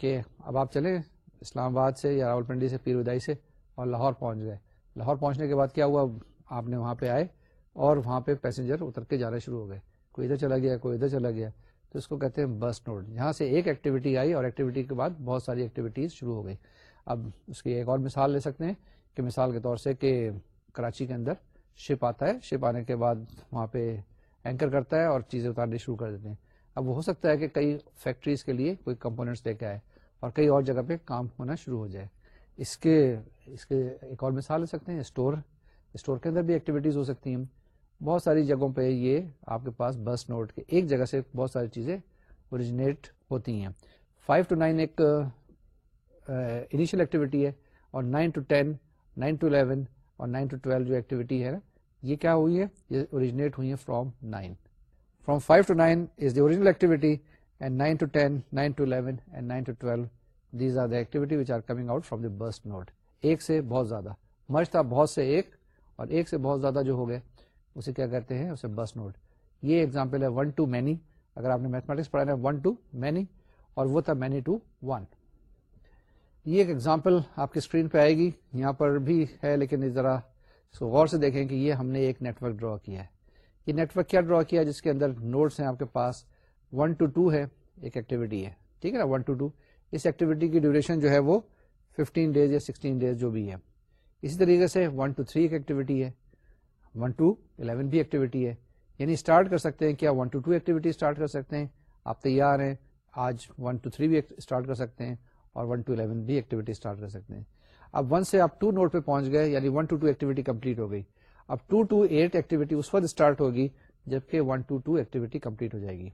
کہ اب آپ چلیں اسلام آباد سے یا راول پنڈی سے، پیر ودائی سے اور لاہور پہنچ گئے۔ لاہور پہنچنے کے بعد کیا ہوا؟ آپ نے وہاں پہ آئے اور وہاں پہ پیسنجر اتر کے جانا شروع ہو گئے۔ کوئی ادھر چلا گیا، کوئی ادھر چلا گیا۔ تو اس کو کہتے ہیں بس نوڈ یہاں سے ایک ایکٹیویٹی آئی اور ایکٹیویٹی کے بعد بہت ساری ایکٹیویٹیز شروع ہو گئی۔ اب اس کی ایک اور مثال لے سکتے ہیں کہ مثال کے طور سے کہ کراچی کے اندر شپ آتا ہے۔ شپ آنے کے بعد وہاں پہ اینکر کرتا ہے اور چیزیں اتارنی شروع کر دیتے ہیں۔ اب وہ ہو سکتا ہے کہ کئی فیکٹریز کے لیے کوئی کمپونیٹس لے کے آئے۔ اور کئی اور جگہ پہ کام ہونا شروع ہو جائے۔ اس کے اس کے ایک اور مثال لے سکتے ہیں، اسٹور۔ اسٹور کے اندر بھی ایکٹیویٹیز ہو سکتی ہیں۔ بہت ساری جگہوں پہ یہ آپ کے پاس بس نوٹ کے ایک جگہ سے بہت ساری چیزیں اوریجنیٹ ہوتی ہیں۔ فائیو ٹو نائن ایک انیشیل ایکٹیویٹی ہے اور nine two ten nine two eleven اور نائن ٹو ٹویلو جو ایکٹیویٹی ہے، یہ کیا ہوئی ہے؟ یہ اوریجنیٹ ہوئی ہے from nine from five two nine is the original activity and nine two ten nine two eleven and nine two twelve these are the activity which are coming out from the burst node ایک سے بہت زیادہ مرچ تھا بہت سے ایک اور ایک سے بہت زیادہ جو ہو گئے اسے کیا کہتے ہیں اسے بس نوٹ یہ ایگزامپل ہے ون ٹو مینی اگر آپ نے میتھمیٹکس پڑھا ہے ون ٹو مینی اور وہ تھا مینی ٹو ون یہ ایک ایگزامپل آپ کی اسکرین پہ آئے گی یہاں پر بھی ہے لیکن ذرا اس کو غور سے دیکھیں کہ یہ ہم نے ایک نیٹورک ڈرا کیا ہے یہ نیٹورک کیا ڈرا کیا جس کے اندر نوٹس ہیں آپ کے پاس ون ٹو ٹو ہے، ایک ایکٹیویٹی ہے۔ ٹھیک ہے نا؟ ون ٹو ٹو اس ایکٹیویٹی کی ڈیوریشن جو ہے وہ ففٹین ڈیز یا سکسٹین ڈیز جو بھی ہے۔ اسی طریقے سے ون ٹو تھری ایک ایکٹیویٹی ہے۔ ون ٹو الیون بھی ایکٹیویٹی ہے۔ یعنی اسٹارٹ کر سکتے ہیں کیا؟ One two two activity start کر سکتے ہیں۔ آپ تیار ہیں، آج ون ٹو تھری بھی اسٹارٹ کر سکتے ہیں اور ون ٹو الیون بھی ایکٹیویٹی اسٹارٹ کر سکتے ہیں۔ اب ون سے آپ ٹو نوٹ پہ پہنچ گئے یعنی one two two activity complete ہو گئی۔ اب ٹو ٹو ایٹ ایکٹیویٹی اس وقت اسٹارٹ ہوگی جبکہ one two two activity complete ہو جائے گی۔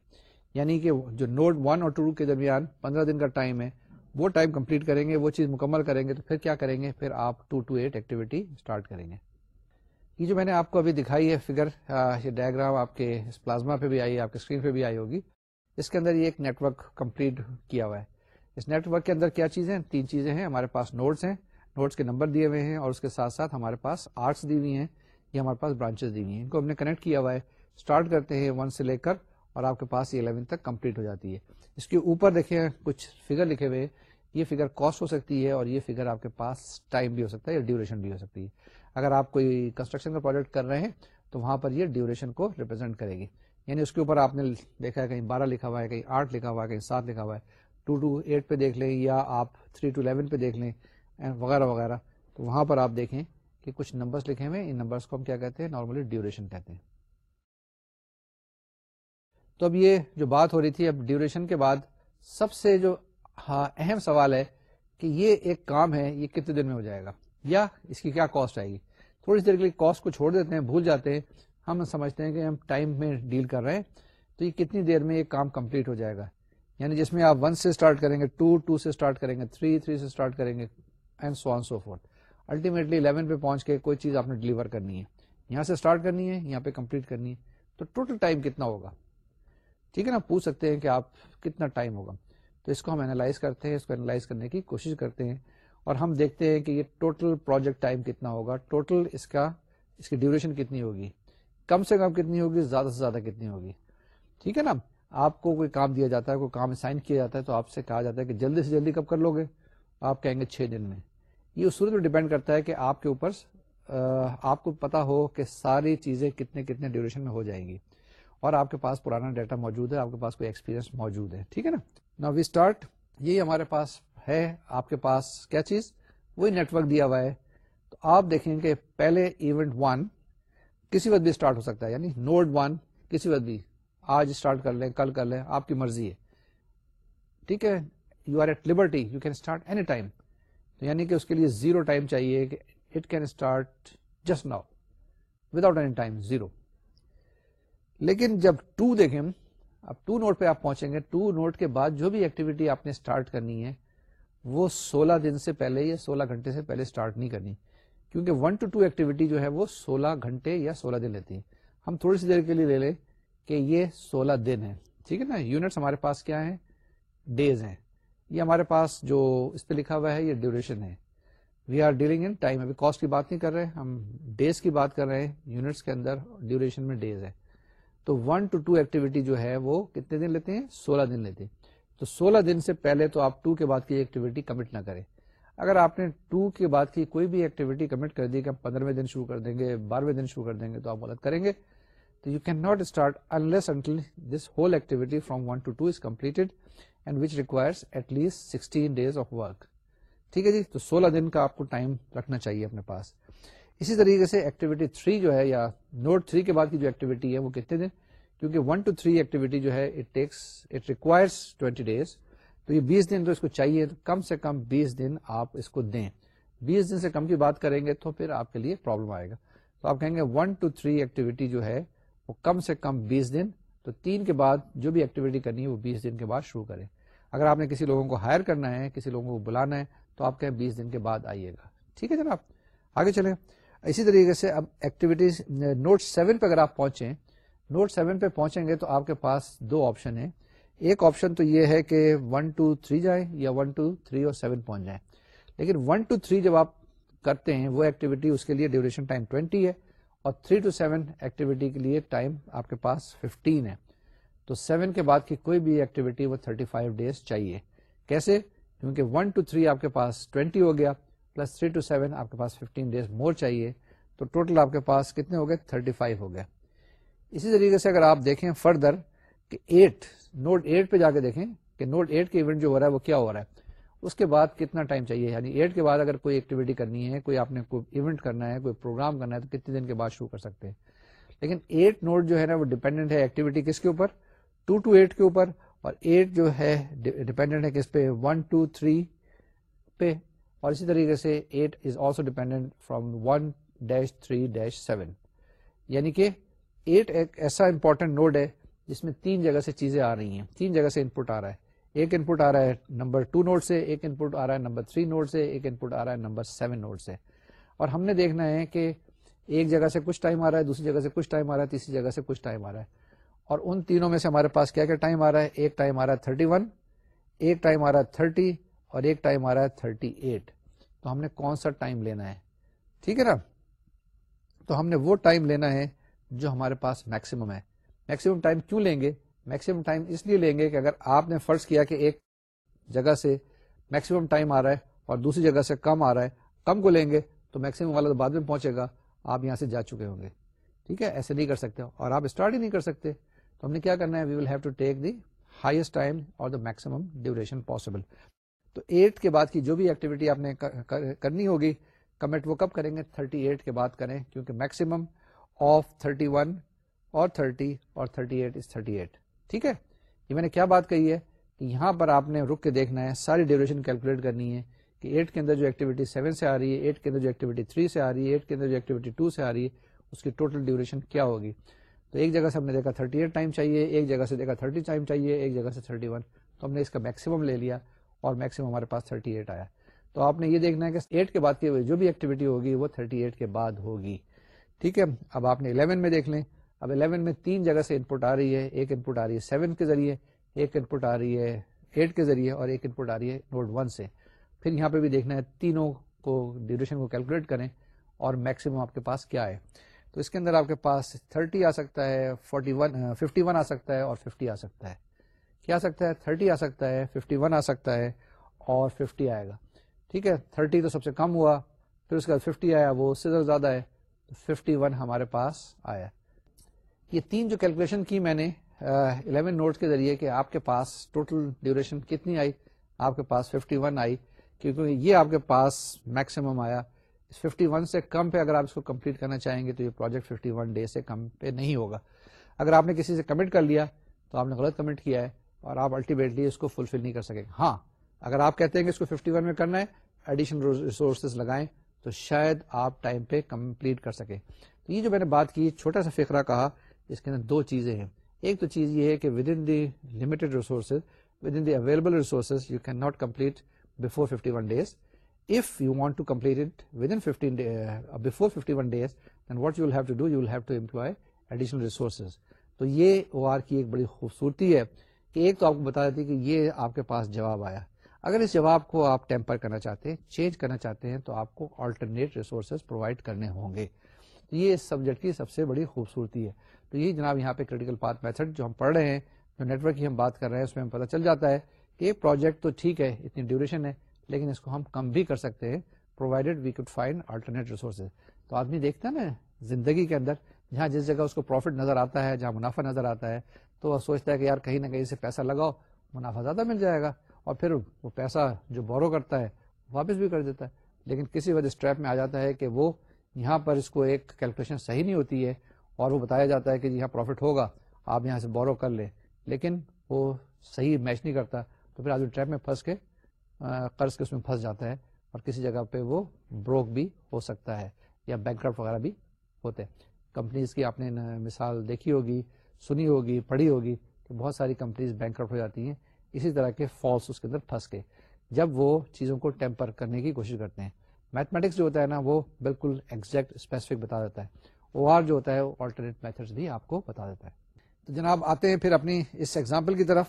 یعنی کہ جو نوٹ ون اور ٹو کے درمیان پندرہ دن کا ٹائم ہے، وہ ٹائم کمپلیٹ کریں گے، وہ چیز مکمل کریں گے، تو پھر کیا کریں گے؟ پھر آپ two two eight activity start کریں گے۔ یہ جو میں نے آپ کو ابھی دکھائی ہے فگر یہ ڈائگرام آپ کے اس پلازما پہ بھی آئی، آپ کے اسکرین پہ بھی آئی ہوگی۔ اس کے اندر یہ ایک نیٹورک کمپلیٹ کیا ہوا ہے۔ اس نیٹورک کے اندر کیا چیزیں تین چیزیں ہیں۔ ہمارے پاس نوٹس ہیں۔ نوٹس کے نمبر دیے ہوئے ہیں اور اس کے ساتھ ساتھ ہمارے پاس آرٹس دی ہوئی ہیں یہ ہمارے پاس برانچز دی ہوئی ہیں۔ ان کو ہم نے کنیکٹ کیا ہوا ہے۔ اسٹارٹ کرتے ہیں ون سے لے کر اور آپ کے پاس یہ الیون تک کمپلیٹ ہو جاتی ہے۔ اس کے اوپر دیکھیں، کچھ فگر لکھے ہوئے یہ فگر کاسٹ ہو سکتی ہے اور یہ فگر آپ کے پاس ٹائم بھی ہو سکتا ہے یا ڈیوریشن بھی ہو سکتی ہے۔ اگر آپ کوئی کنسٹرکشن کا پروجیکٹ کر رہے ہیں، تو وہاں پر یہ ڈیوریشن کو ریپرزینٹ کرے گی۔ یعنی اس کے اوپر آپ نے دیکھا ہے، کہیں بارہ لکھا ہوا ہے، کہیں آٹھ لکھا ہوا ہے، کہیں سات لکھا ہوا ہے۔ ٹو ٹو ایٹ پہ دیکھ لیں یا آپ تھری ٹو الیون پہ دیکھ لیں وغیرہ وغیرہ۔ تو وہاں پر آپ دیکھیں کہ کچھ نمبرس لکھے ہوئے ان نمبرس کو ہم کیا کہتے ہیں؟ نارملی ڈیوریشن کہتے ہیں۔ تو اب یہ جو بات ہو رہی تھی، اب ڈیوریشن کے بعد سب سے جو ہاں، اہم سوال ہے کہ یہ ایک کام ہے، یہ کتنے دن میں ہو جائے گا؟ یا اس کی کیا کاسٹ آئے گی؟ تھوڑی سی دیر کے لیے کاسٹ کو چھوڑ دیتے ہیں، بھول جاتے ہیں۔ ہم سمجھتے ہیں کہ ہم ٹائم میں ڈیل کر رہے ہیں، تو یہ کتنی دیر میں یہ کام کمپلیٹ ہو جائے گا؟ یعنی جس میں آپ ون سے اسٹارٹ کریں گے ٹو ٹو سے اسٹارٹ کریں گے تھری تھری سے اسٹارٹ کریں گے and so on so forth ultimately eleven پہ پہنچ کے کوئی چیز آپ نے ڈلیور کرنی ہے۔ یہاں سے اسٹارٹ کرنی ہے، یہاں پہ کمپلیٹ کرنی ہے۔ تو ٹوٹل ٹائم کتنا ہوگا؟ ٹھیک ہے نا؟ پوچھ سکتے ہیں کہ آپ کتنا ٹائم ہوگا۔ تو اس کو ہم اینالائز کرتے ہیں، اس کو اینالائز کرنے کی کوشش کرتے ہیں اور ہم دیکھتے ہیں کہ یہ ٹوٹل پروجیکٹ ٹائم کتنا ہوگا۔ ٹوٹل اس کا، اس کی ڈیوریشن کتنی ہوگی؟ کم سے کم کتنی ہوگی، زیادہ سے زیادہ کتنی ہوگی؟ ٹھیک ہے نا؟ آپ کو کوئی کام دیا جاتا ہے، کوئی کام سائن کیا جاتا ہے، تو آپ سے کہا جاتا ہے کہ جلدی سے جلدی کب کر لو گے؟ آپ کہیں گے چھ دن میں۔ یہ اصول پہ ڈیپینڈ کرتا ہے کہ آپ کے اوپر آپ کو پتا ہو کہ ساری چیزیں کتنے کتنے ڈیوریشن میں ہو جائیں گی۔ اور آپ کے پاس پرانا ڈیٹا موجود ہے، آپ کے پاس کوئی ایکسپیرینس موجود ہے، ٹھیک ہے نا؟ نا وی اسٹارٹ یہی ہمارے پاس ہے، آپ کے پاس کیا چیز؟ وہی نیٹورک دیا ہوا ہے۔ تو آپ دیکھیں کہ پہلے ایونٹ ون کسی وقت بھی اسٹارٹ ہو سکتا ہے یعنی نوڈ ون کسی وقت بھی۔ آج اسٹارٹ کر لیں، کل کر لیں، آپ کی مرضی ہے۔ ٹھیک ہے؟ You are at liberty you can start any time یعنی کہ اس کے لیے زیرو ٹائم چاہیے کہ it can start just now without any time zero لیکن جب ٹو دیکھیں اب ٹو نوٹ پہ آپ پہنچیں گے، ٹو نوٹ کے بعد جو بھی ایکٹیویٹی آپ نے اسٹارٹ کرنی ہے، وہ سولہ دن سے پہلے یا سولہ گھنٹے سے پہلے اسٹارٹ نہیں کرنی۔ کیونکہ ون ٹو ٹو ایکٹیویٹی جو ہے وہ سولہ گھنٹے یا سولہ دن لیتی ہے ہم تھوڑی سی دیر کے لیے لے لیں کہ یہ سولہ دن ہے ٹھیک ہے نا؟ یونٹس ہمارے پاس کیا ہیں؟ ڈیز ہیں۔ یہ ہمارے پاس جو اس پہ لکھا ہوا ہے، یہ ڈیوریشن ہے۔ We are dealing in time ابھی کاسٹ کی بات نہیں کر رہے، ہم ڈیز کی بات کر رہے ہیں۔ یونٹس کے اندر ڈیوریشن میں ڈیز ہے۔ تو ون ٹو ٹو ایکٹیویٹی جو ہے وہ کتنے دن لیتے ہیں؟ سولہ دن لیتے ہیں۔ تو سولہ دن سے پہلے تو آپ ٹو کے بعد کی ایکٹیویٹی کمٹ نہ کریں۔ اگر آپ نے ٹو کے بعد کی کوئی بھی ایکٹیویٹی کمٹ کر دی کہ ہم پندرہویں دن شروع کر دیں گے، بارہویں دن شروع کر دیں گے تو آپ مدد کریں گے۔ تو you can not start unless until this whole activity from one two two is completed and which requires at least sixteen days of work ٹھیک ہے جی؟ تو سولہ دن کا آپ کو ٹائم رکھنا چاہیے اپنے پاس۔ اسی طریقے سے ایکٹیویٹی تھری جو ہے یا نوٹ تھری کے بعد کی جو ایکٹیویٹی ہے وہ کتنے دن؟ کیونکہ ون ٹو تھری ایکٹیویٹی جو ہے it takes it requires twenty days تو یہ بیس دن تو اس کو چاہیے، تو کم سے کم بیس دن آپ اس کو دیں۔ بیس دن سے کم کی بات کریں گے تو پھر آپ کے لیے پرابلم آئے گا۔ تو آپ کہیں گے ون ٹو تھری ایکٹیویٹی جو ہے وہ کم سے کم بیس دن، تو تین کے بعد جو بھی ایکٹیویٹی کرنی ہے وہ بیس دن کے بعد شروع کریں۔ اگر آپ نے کسی لوگوں کو ہائر کرنا ہے، کسی لوگوں کو بلانا ہے، تو آپ کہیں بیس دن کے بعد آئیے گا۔ ٹھیک ہے جناب؟ آگے چلیں۔ اسی طریقے سے اب ایکٹیویٹیز نوٹ سیون پہ اگر آپ پہنچیں نوٹ سیون پہ پہنچیں گے تو آپ کے پاس دو آپشن ہیں۔ ایک آپشن تو یہ ہے کہ ون ٹو تھری جائیں یا ون ٹو تھری اور سیون پہنچ جائیں۔ لیکن ون ٹو تھری جب آپ کرتے ہیں، وہ ایکٹیویٹی اس کے لیے ڈیوریشن ٹائم ٹوینٹی ہے اور تھری ٹو سیون ایکٹیویٹی کے لیے ٹائم آپ کے پاس ففٹین ہے۔ تو سیون کے بعد کی کوئی بھی ایکٹیویٹی وہ تھرٹی فائیو ڈیز چاہیے۔ کیسے؟ کیونکہ ون ٹو تھری آپ کے پاس ٹوینٹی ہو گیا۔ پلس تھری ٹو سیون آپ کے پاس ففٹین ڈیز مور چاہیے، تو ٹوٹل آپ کے پاس کتنے ہو گئے؟ تھرٹی فائیو ہو گیا اسی طریقے سے اگر آپ دیکھیں فردر کہ ایٹ نوٹ ایٹ پہ جا کے دیکھیں کہ نوٹ ایٹ کے ایونٹ جو ہو رہا ہے وہ کیا ہو رہا ہے؟ اس کے بعد کتنا ٹائم چاہیے؟ یعنی ایٹ کے بعد اگر کوئی ایکٹیویٹی کرنی ہے، کوئی آپ نے کوئی ایونٹ کرنا ہے، کوئی پروگرام کرنا ہے، تو کتنے دن کے بعد شروع کر سکتے ہیں؟ لیکن ایٹ نوٹ جو ہے نا، وہ ڈیپینڈنٹ ہے ایکٹیویٹی کس کے اوپر؟ ٹو ٹو ایٹ کے اوپر، اور ایٹ جو ہے ڈیپینڈنٹ ہے کس پہ؟ ون ٹو تھری پہ۔ اور اسی طریقے سے eight is also dependent from one dash three dash seven یعنی کہ ایٹ ایک ایسا امپورٹنٹ نوڈ ہے جس میں تین جگہ سے چیزیں آ رہی ہیں تین جگہ سے انپٹ آ رہا ہے ایک انپٹ آ رہا ہے نمبر ٹو نوٹ سے ایک انپٹ آ رہا ہے نمبر تھری نوٹ سے ایک انپٹ آ رہا ہے نمبر سیون نوٹ سے اور ہم نے دیکھنا ہے کہ ایک جگہ سے کچھ ٹائم آ رہا ہے دوسری جگہ سے کچھ ٹائم آ رہا ہے تیسری جگہ سے کچھ ٹائم آ رہا ہے اور ان تینوں میں سے ہمارے پاس کیا کیا ٹائم آ رہا ہے ایک ٹائم آ رہا ہے تھرٹی ون ایک ٹائم آ رہا ہے تھرٹی اور ایک ٹائم آ رہا ہے تھرٹی ایٹ۔ تو ہم نے کون سا ٹائم لینا ہے؟ ٹھیک ہے نا؟ تو ہم نے وہ ٹائم لینا ہے جو ہمارے پاس میکسیمم ہے۔ میکسیمم ٹائم کیوں لیں گے؟ میکسیمم ٹائم اس لیے لیں گے کہ اگر آپ نے فرض کیا کہ ایک جگہ سے میکسیمم ٹائم آ رہا ہے اور دوسری جگہ سے کم آ رہا ہے، کم کو لیں گے تو میکسیمم والا تو بعد میں پہنچے گا۔ آپ یہاں سے جا چکے ہوں گے۔ ٹھیک ہے؟ ایسے نہیں کر سکتے اور آپ اسٹارٹ ہی نہیں کر سکتے۔ تو ہم نے کیا کرنا ہے؟ We will have to take the highest time اور دا میکسیمم ڈیوریشن پاسبل تو ایٹ کے بعد کی جو بھی ایکٹیویٹی آپ نے کرنی ہوگی کمٹ وہ کب کریں گے؟ 38 کے بعد کریں، کیونکہ میکسیمم آف 31 اور 30 اور 38 از 38 ٹھیک ہے؟ یہ میں نے کیا بات کہی ہے کہ یہاں پر آپ نے رک کے دیکھنا ہے، ساری ڈیوریشن کیلکولیٹ کرنی ہے کہ 8 کے اندر جو ایکٹیویٹی 7 سے آ رہی ہے 8 کے اندر جو ایکٹیویٹی 3 سے آ رہی ہے 8 کے اندر جو ایکٹیویٹی 2 سے آ رہی ہے، اس کی ٹوٹل ڈیوریشن کیا ہوگی؟ تو ایک جگہ سے ہم نے دیکھا 38 ٹائم چاہیے، ایک جگہ سے دیکھا 30 ٹائم چاہیے، ایک جگہ سے 31 تو ہم نے اس کا میکسیمم لے لیا۔ اور میکسیمم ہمارے پاس 38 آیا۔ تو آپ نے یہ دیکھنا ہے کہ 8 کے بعد کی جو بھی ایکٹیویٹی ہوگی وہ 38 کے بعد ہوگی۔ ٹھیک ہے؟ اب آپ نے 11 میں دیکھ لیں۔ اب 11 میں تین جگہ سے انپٹ آ رہی ہے۔ ایک انپٹ آ رہی ہے 7 کے ذریعے، ایک انپٹ آ رہی ہے 8 کے ذریعے اور ایک انپٹ آ رہی ہے نوٹ 1 سے۔ پھر یہاں پہ بھی دیکھنا ہے تینوں کو ڈیوریشن کو کیلکولیٹ کریں اور میکسیمم آپ کے پاس کیا ہے۔ تو اس کے اندر آپ کے پاس 30 آ سکتا ہے 41 51 آ سکتا ہے اور 50 آ سکتا ہے۔ کیا آ سکتا ہے؟ 30 آ سکتا ہے 51 آ سکتا ہے اور 50 آئے گا۔ ٹھیک ہے 30 تو سب سے کم ہوا، پھر اس کے بعد 50 آیا، وہ اس سے زیادہ ہے، تو 51 ہمارے پاس آیا۔ یہ تین جو کیلکولیشن کی میں نے الیون نوٹ کے ذریعے کہ آپ کے پاس ٹوٹل ڈیوریشن کتنی آئی، آپ کے پاس 51 آئی، کیونکہ یہ آپ کے پاس میکسیمم آیا۔ 51 سے کم پہ اگر آپ اس کو کمپلیٹ کرنا چاہیں گے تو یہ پروجیکٹ 51 ڈے سے کم پہ نہیں ہوگا۔ اگر آپ نے کسی سے کمٹ کر لیا تو آپ نے غلط کمنٹ کیا ہے اور آپ الٹیمیٹلی اس کو فلفل نہیں کر سکیں ہاں اگر آپ کہتے ہیں کہ اس کو 51 میں کرنا ہے ایڈیشنل ریسورسز لگائیں تو شاید آپ ٹائم پہ کمپلیٹ کر سکیں۔ تو یہ جو میں نے بات کی چھوٹا سا فکرہ کہا اس کے اندر دو چیزیں ہیں۔ ایک تو چیز یہ ہے کہ within the limited resources within the available resources you can not complete before 51 days if you want to complete it within 15 day, uh, before 51 days then what you will have to do you will have to employ additional resources تو یہ او آر کی ایک بڑی خوبصورتی ہے۔ کہ ایک تو آپ کو بتا دیتی کہ یہ آپ کے پاس جواب آیا۔ اگر اس جواب کو آپ ٹیمپر کرنا چاہتے ہیں چینج کرنا چاہتے ہیں، تو آپ کو آلٹرنیٹ ریسورسز پرووائڈ کرنے ہوں گے۔ یہ اس سبجیکٹ کی سب سے بڑی خوبصورتی ہے۔ تو یہ جناب یہاں پہ کریٹیکل پاتھ میتھڈ جو ہم پڑھ رہے ہیں، جو نیٹ ورک کی ہم بات کر رہے ہیں، اس میں ہم پتہ چل جاتا ہے کہ پروجیکٹ تو ٹھیک ہے، اتنی ڈیوریشن ہے، لیکن اس کو ہم کم بھی کر سکتے ہیں provided we could find alternate resources تو آدمی دیکھتا ہے نا زندگی کے اندر جہاں جس جگہ اس کو پروفٹ نظر آتا ہے، جہاں منافع نظر آتا ہے، تو وہ سوچتا ہے کہ یار کہیں نہ کہیں سے پیسہ لگاؤ، منافع زیادہ مل جائے گا۔ اور پھر وہ پیسہ جو بورو کرتا ہے، واپس بھی کر دیتا ہے۔ لیکن کسی وجہ اسٹریپ میں آ جاتا ہے کہ وہ یہاں پر اس کو ایک کیلکولیشن صحیح نہیں ہوتی ہے اور وہ بتایا جاتا ہے کہ جی یہاں پروفٹ ہوگا، آپ یہاں سے بورو کر لیں۔ لیکن وہ صحیح میچ نہیں کرتا۔ تو پھر آدمی ٹریپ میں پھنس کے قرض کے اس میں پھنس جاتا ہے۔ اور کسی جگہ پہ وہ بروک بھی ہو سکتا ہے یا بینک وغیرہ بھی ہوتے ہیں۔ کمپنیز کی آپ نے مثال دیکھی ہوگی، سنی ہوگی، پڑھی ہوگی کہ بہت ساری کمپنیز بینک ہو جاتی ہیں، اسی طرح کے فالس اس کے اندر پھنس کے جب وہ چیزوں کو ٹیمپر کرنے کی کوشش کرتے ہیں، میتھمیٹکس جو ہوتا ہے نا، وہ بالکل ایگزیکٹ اسپیسیفک بتا دیتا ہے۔ او آر جو ہوتا ہے، وہ آلٹرنیٹ میتھڈ بھی آپ کو بتا دیتا ہے۔ تو جناب، آتے ہیں پھر اپنی اس ایگزامپل کی طرف۔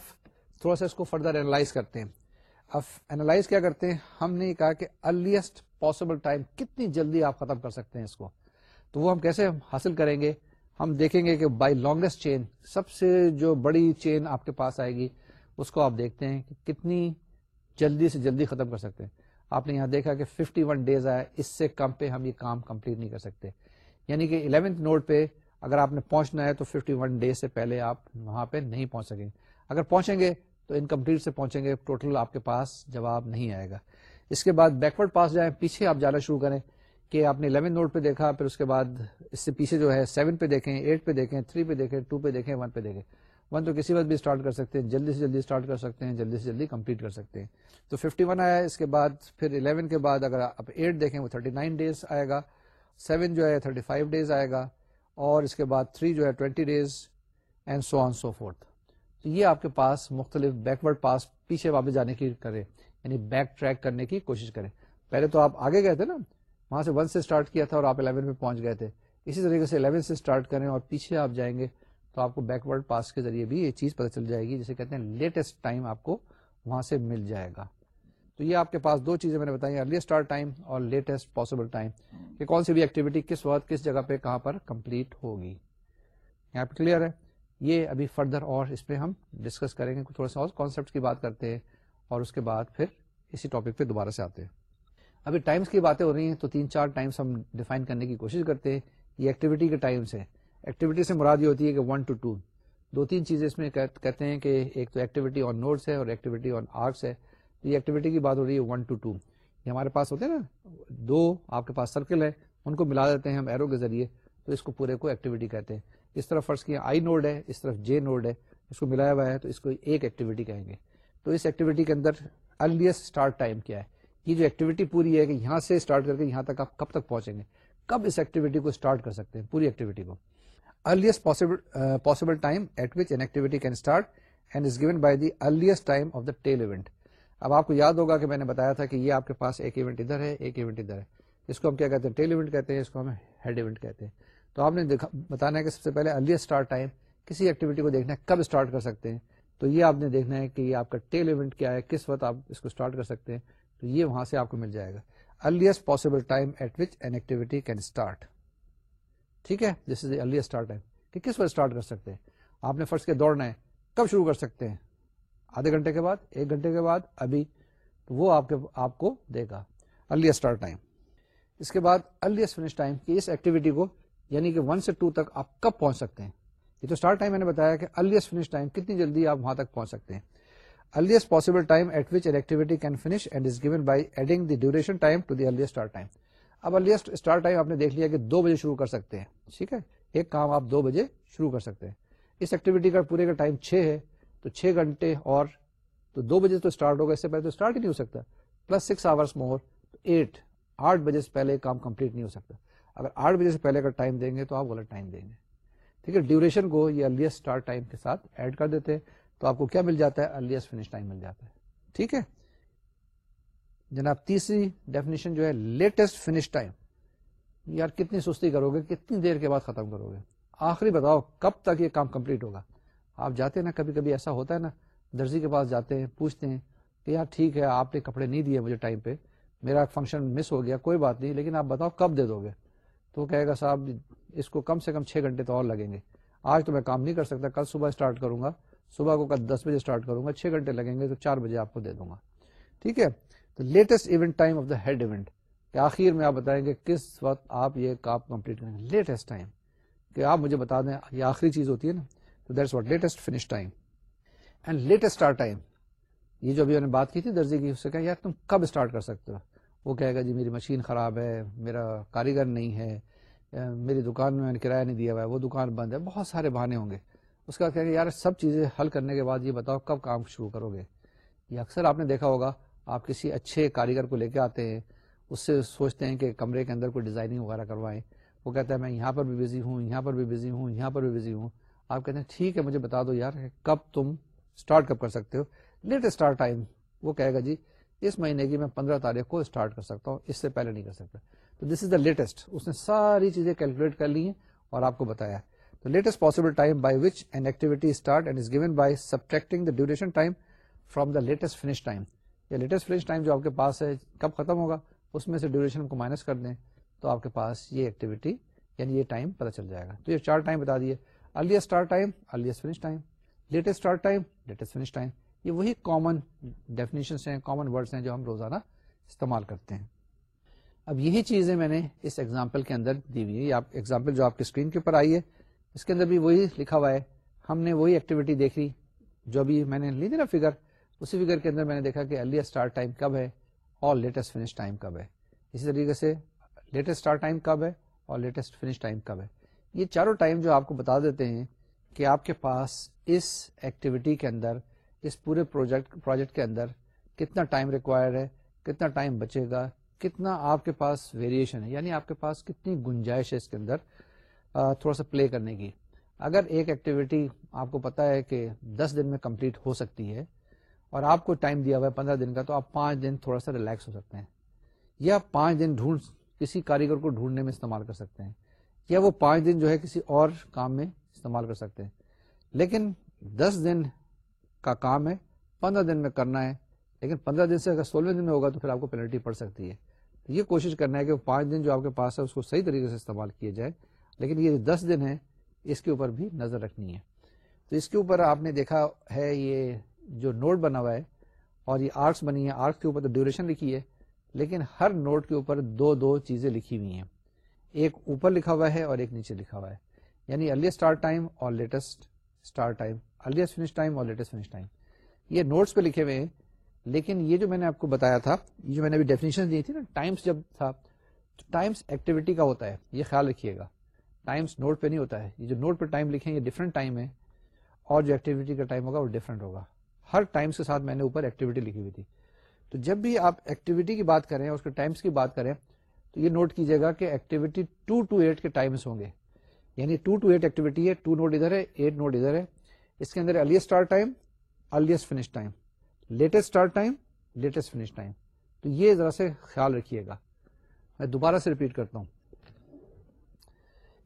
تھوڑا سا اس کو فردر اینالائز کرتے ہیں۔ اب اینالائز کیا کرتے ہیں؟ ہم نے کہا کہ ارلیسٹ پاسبل ٹائم کتنی جلدی آپ ختم کر سکتے ہیں اس کو۔ تو وہ ہم کیسے حاصل کریں گے؟ ہم دیکھیں گے کہ بائی لانگیسٹ چین سب سے جو بڑی چین آپ کے پاس آئے گی، اس کو آپ دیکھتے ہیں کہ کتنی جلدی سے جلدی ختم کر سکتے ہیں۔ آپ نے یہاں دیکھا کہ 51 ون ڈیز آئے اس سے کم پہ ہم یہ کام کمپلیٹ نہیں کر سکتے۔ یعنی کہ الیونتھ نوٹ پہ اگر آپ نے پہنچنا ہے تو 51 ون ڈیز سے پہلے آپ وہاں پہ نہیں پہنچ سکیں۔ اگر پہنچیں گے تو انکمپلیٹ سے پہنچیں گے ٹوٹل آپ کے پاس جواب نہیں آئے گا۔ اس کے بعد بیکورڈ پاس جائیں، پیچھے آپ جانا شروع کریں۔ کہ آپ نے 11 نوٹ پہ دیکھا، پھر اس کے بعد اس سے پیچھے جو ہے 7 پہ دیکھیں 8 پہ دیکھیں 3 پہ دیکھیں 2 پہ دیکھیں 1 پہ دیکھیں۔ 1 تو کسی وقت بھی اسٹارٹ کر سکتے ہیں، جلدی سے جلدی اسٹارٹ کر سکتے ہیں، جلدی سے جلدی کمپلیٹ کر سکتے ہیں۔ تو 51 آیا، اس کے بعد پھر 11 کے بعد اگر آپ 8 دیکھیں، وہ 39 ڈیز آئے گا۔ 7 جو ہے 35 ڈیز آئے گا۔ اور اس کے بعد 3 جو ہے 20 days and so on so forth تو یہ آپ کے پاس مختلف بیکورڈ پاس پیچھے واپس جانے کی کرے یعنی بیک ٹریک کرنے کی کوشش کریں۔ پہلے تو آپ آگے گئے تھے نا؟ وہاں سے ون سے اسٹارٹ کیا تھا اور آپ الیون پہ پہنچ گئے تھے۔ اسی طریقے سے الیون سے اسٹارٹ کریں اور پیچھے آپ جائیں گے تو آپ کو بیکورڈ پاس کے ذریعے بھی یہ چیز پتہ چل جائے گی، جسے کہتے ہیں لیٹسٹ ٹائم آپ کو وہاں سے مل جائے گا۔ تو یہ آپ کے پاس دو چیزیں میں نے بتائی ارلی اسٹارٹ ٹائم اور لیٹسٹ پاسبل ٹائم، کہ کون سی بھی ایکٹیویٹی کس وقت، کس جگہ پہ، کہاں پر کمپلیٹ ہوگی۔ یہاں پہ کلیئر ہے؟ یہ ابھی فردر اور اس پہ ہم ڈسکس کریں گے تھوڑا سا اور کانسیپٹ کی بات کرتے ہیں اور اس کے بعد پھر اسی ٹاپک پہ دوبارہ سے آتے ہیں۔ ابھی ٹائمس کی باتیں ہو رہی ہیں تو تین چار ٹائمس ہم ڈیفائن کرنے کی کوشش کرتے ہیں۔ یہ ایکٹیویٹی کے ٹائمس ہیں۔ ایکٹیویٹی سے مراد یہ ہوتی ہے کہ ون ٹو ٹو دو تین چیزیں اس میں کہتے ہیں کہ ایک تو ایکٹیویٹی آن نوٹس ہے اور ایکٹیویٹی آن آرکس ہے۔ یہ ایکٹیویٹی کی بات ہو رہی ہے ون ٹو ٹو یہ ہمارے پاس ہوتے ہیں نا۔ دو آپ کے پاس سرکل ہے۔ ان کو ملا دیتے ہیں ہم ایرو کے ذریعے۔ تو اس کو پورے کو ایکٹیویٹی کہتے ہیں۔ اس طرف فرض کیا آئی نوڈ ہے، اس طرف جے نوڈ ہے۔ اس کو ملایا ہوا ہے تو اس کو ایک ایکٹیویٹی کہیں گے۔ تو اس ایکٹیویٹی کے اندر ارلیسٹ اسٹارٹ ٹائم کیا ہے؟ یہ جو ایکٹیویٹی پوری ہے کہ یہاں سے اسٹارٹ کر کے یہاں تک آپ کب تک پہنچیں گے؟ کب اس ایکٹیویٹی کو اسٹارٹ کر سکتے ہیں؟ پوری ایکٹیویٹی کو۔ Earliest possible time at which an activity can start and is given by the earliest time of the tail event اب آپ کو یاد ہوگا کہ میں نے بتایا تھا کہ یہ آپ کے پاس ایک ایونٹ ادھر ہے، ایک ایونٹ ادھر ہے۔ اس کو ہم کیا کہتے ہیں؟ ٹیل ایونٹ کہتے ہیں، اس کو ہم ہیڈ ایونٹ کہتے ہیں۔ تو آپ نے بتانا ہے کہ سب سے پہلے ارلیسٹ اسٹارٹ ٹائم کسی ایکٹیویٹی کو دیکھنا ہے، کب اسٹارٹ کر سکتے ہیں؟ تو یہ آپ نے دیکھنا ہے کہ یہ آپ کا ٹیل ایونٹ کیا ہے، کس وقت آپ اس کو اسٹارٹ کر سکتے ہیں۔ تو یہ وہاں سے آپ کو مل جائے گا۔ Earliest possible time at which an activity can start ٹھیک ہے؟ This is earliest start time کہ کس وقت اسٹارٹ کر سکتے ہیں؟ آپ نے فرسٹ کے دوڑنا ہے، کب شروع کر سکتے ہیں؟ آدھے گھنٹے کے بعد، ایک گھنٹے کے بعد، ابھی، تو وہ آپ کے، آپ کو دے گا۔ ارلی اسٹارٹ ٹائم اس کے بعد ارلیسٹ فنش ٹائم کی اس ایکٹیویٹی کو یعنی کہ ون سے ٹو تک آپ کب پہنچ سکتے ہیں؟ یہ تو اسٹارٹ ٹائم میں نے بتایا کہ ارلیسٹ فنش ٹائم کتنی جلدی آپ وہاں تک پہنچ سکتے ہیں۔ Earliest possible time at which activity can finish and is given by adding the duration time to the earliest start time اب ارلیسٹ اسٹارٹ ٹائم آپ نے دیکھ لیا کہ دو بجے شروع کر سکتے ہیں، ٹھیک ہے؟ ایک کام آپ دو بجے شروع کر سکتے ہیں۔ اس ایکٹیویٹی کا پورے کا ٹائم چھ ہے، تو چھ گھنٹے اور تو دو بجے تو اسٹارٹ ہوگا، اس سے پہلے تو اسٹارٹ ہی نہیں ہو سکتا۔ Plus six hours more eight آٹھ بجے سے پہلے کام کمپلیٹ نہیں ہو سکتا۔ اگر آٹھ بجے سے پہلے کا ٹائم دیں گے تو آپ غلط ٹائم دیں گے۔ ٹھیک ہے؟ ڈیوریشن کو یہ ارلیسٹ اسٹارٹ ٹائم کے ساتھ ایڈ کر دیتے ہیں۔ تو آپ کو کیا مل جاتا ہے؟ ارلیسٹ فنش ٹائم مل جاتا ہے۔ ٹھیک ہے؟ جناب، تیسری ڈیفینیشن جو ہے لیٹسٹ فنش ٹائم یار، کتنی سستی کرو گے، کتنی دیر کے بعد ختم کرو گے؟ آخری بتاؤ، کب تک یہ کام کمپلیٹ ہوگا؟ آپ جاتے ہیں نا کبھی کبھی ایسا ہوتا ہے نا، درزی کے پاس جاتے ہیں، پوچھتے ہیں کہ یار، ٹھیک ہے، آپ نے کپڑے نہیں دیے مجھے ٹائم پہ، میرا فنکشن مس ہو گیا، کوئی بات نہیں، لیکن آپ بتاؤ، کب دے دو گے؟ تو کہے گا، صاحب، اس کو کم سے کم چھ گھنٹے تو اور لگیں گے۔ آج تو میں کام نہیں کر سکتا، کل صبح اسٹارٹ کروں گا۔ صبح کو کل دس بجے اسٹارٹ کروں گا، چھ گھنٹے لگیں گے تو چار بجے آپ کو دے دوں گا۔ ٹھیک ہے؟ تو latest event time of the head event کہ آخر میں آپ بتائیں گے کس وقت آپ یہ کام کمپلیٹ کریں گے۔ لیٹسٹ ٹائم کہ آپ مجھے بتا دیں، یہ آخری چیز ہوتی ہے نا۔ تو that's what latest finish time and latest start time یہ جو ابھی میں نے بات کی تھی درجے کی، اس سے کہا یار تم کب اسٹارٹ کر سکتے ہو؟ وہ کہے گا جی میری مشین خراب ہے، میرا کاریگر نہیں ہے، میری دکان میں میں نے کرایہ نہیں دیا ہوا ہے، وہ دکان بند ہے، بہت سارے بہانے ہوں گے۔ اس کے بعد کہیں گے یار سب چیزیں حل کرنے کے بعد یہ بتاؤ کب کام شروع کرو گے؟ یہ اکثر آپ نے دیکھا ہوگا، آپ کسی اچھے کاریگر کو لے کے آتے ہیں، اس سے سوچتے ہیں کہ کمرے کے اندر کوئی ڈیزائننگ وغیرہ کروائیں۔ وہ کہتا ہے، میں یہاں پر بھی بزی ہوں، یہاں پر بھی بزی ہوں، یہاں پر بھی بزی ہوں۔ آپ کہتے ہیں، ٹھیک ہے، مجھے بتا دو یار، کب تم اسٹارٹ کب کر سکتے ہو؟ لیٹ اسٹارٹ ٹائم وہ کہے گا جی اس مہینے کی میں پندرہ تاریخ کو اسٹارٹ کر سکتا ہوں، اس سے پہلے نہیں کر سکتا۔ تو دس از دا لیٹسٹ اس نے ساری چیزیں کیلکولیٹ کر لی ہیں اور آپ کو بتایا تو latest possible time by which an activity start and is given by subtracting the duration time from the latest finish time یا لیٹسٹ فنش ٹائم جو آپ کے پاس ہے کب ختم ہوگا اس میں سے ڈیوریشن کو مائنس کر دیں تو آپ کے پاس یہ ایکٹیویٹی یعنی یہ ٹائم پتہ چل جائے گا تو یہ چار ٹائم بتا دیے earliest start time earliest finish time latest start time latest finish time یہ وہی کامن ڈیفینیشن ہیں کامن ورڈس ہیں جو ہم روزانہ استعمال کرتے ہیں اب یہی چیزیں میں نے اس ایگزامپل کے اندر دی ہوئی ہے آپ ایگزامپل جو آپ کی اسکرین کے اوپر آئی ہے اس کے اندر بھی وہی لکھا ہوا ہے۔ ہم نے وہی ایکٹیویٹی دیکھی جو بھی میں نے لی تھی نا فگر اسی فگر کے اندر میں نے دیکھا کہ ارلی اسٹارٹ ٹائم کب ہے اور لیٹسٹ فنش ٹائم کب ہے۔ اسی طریقے سے لیٹسٹ اسٹارٹ ٹائم کب ہے اور لیٹسٹ فنش ٹائم کب ہے۔ یہ چاروں ٹائم جو آپ کو بتا دیتے ہیں کہ آپ کے پاس اس ایکٹیویٹی کے اندر، اس پورے پروجیکٹ پروجیکٹ کے اندر کتنا ٹائم ریکوائر ہے، کتنا ٹائم بچے گا، کتنا آپ کے پاس ویریشن ہے یعنی آپ کے پاس کتنی گنجائش ہے اس کے اندر۔ تھوڑا سا پلے کرنے کی۔ اگر ایک ایکٹیویٹی آپ کو پتا ہے کہ دس دن میں کمپلیٹ ہو سکتی ہے اور آپ کو ٹائم دیا ہوا ہے پندرہ دن کا، تو آپ پانچ دن تھوڑا سا ریلیکس ہو سکتے ہیں۔ یا پانچ دن ڈھونڈ، کسی کاریگر کو ڈھونڈنے میں استعمال کر سکتے ہیں، یا وہ پانچ دن جو ہے کسی اور کام میں استعمال کر سکتے ہیں۔ لیکن دس دن کا کام ہے، پندرہ دن میں کرنا ہے، لیکن پندرہ دن سے اگر سولہ دن میں ہوگا تو پھر آپ کو پینلٹی پڑ سکتی ہے۔ تو یہ کوشش کرنا ہے کہ پانچ دن جو آپ کے پاس ہے، اس کو صحیح طریقے سے استعمال کیا جائے۔ لیکن یہ دس دن ہے اس کے اوپر بھی نظر رکھنی ہے۔ تو اس کے اوپر آپ نے دیکھا ہے، یہ جو نوٹ بنا ہوا ہے، اور یہ آرٹس بنی ہے آرٹس کے اوپر تو ڈیوریشن لکھی ہے، لیکن ہر نوٹ کے اوپر دو دو چیزیں لکھی ہوئی ہیں۔ ایک اوپر لکھا ہوا ہے اور ایک نیچے لکھا ہوا ہے۔ یعنی ارلی اسٹارٹ ٹائم اور latest start time earliest finish time اور لیٹسٹ فنش ٹائم یہ نوٹس پہ لکھے ہوئے ہیں، لیکن یہ جو میں نے آپ کو بتایا تھا، یہ جو میں نے ابھی ڈیفینیشن دی تھی نا ٹائمس جب تھا ٹائمس ایکٹیویٹی کا ہوتا ہے، یہ خیال رکھیے گا۔ ٹائمس نوٹ پہ نہیں ہوتا ہے۔ یہ جو نوٹ پہ ٹائم لکھیں، یہ ڈفرنٹ ٹائم ہے۔ اور جو ایکٹیویٹی کا ٹائم ہوگا وہ ڈفرنٹ ہوگا۔ ہر ٹائمس کے ساتھ میں نے اوپر ایکٹیویٹی لکھی ہوئی تھی۔ تو جب بھی آپ ایکٹیویٹی کی بات کریں، اس کے ٹائمس کی بات کریں، تو یہ نوٹ کیجیے گا کہ ایکٹیویٹی ٹو ٹو ایٹ کے ٹائمس ہوں گے۔ یعنی ٹو ٹو ایٹ ایکٹیویٹی ہے ٹو نوٹ ادھر ہے ایٹ نوٹ ادھر ہے۔ اس کے اندر early start time earliest finish time latest start time latest finish time تو یہ ذرا سے خیال رکھیے گا۔ میں دوبارہ سے ریپیٹ کرتا ہوں۔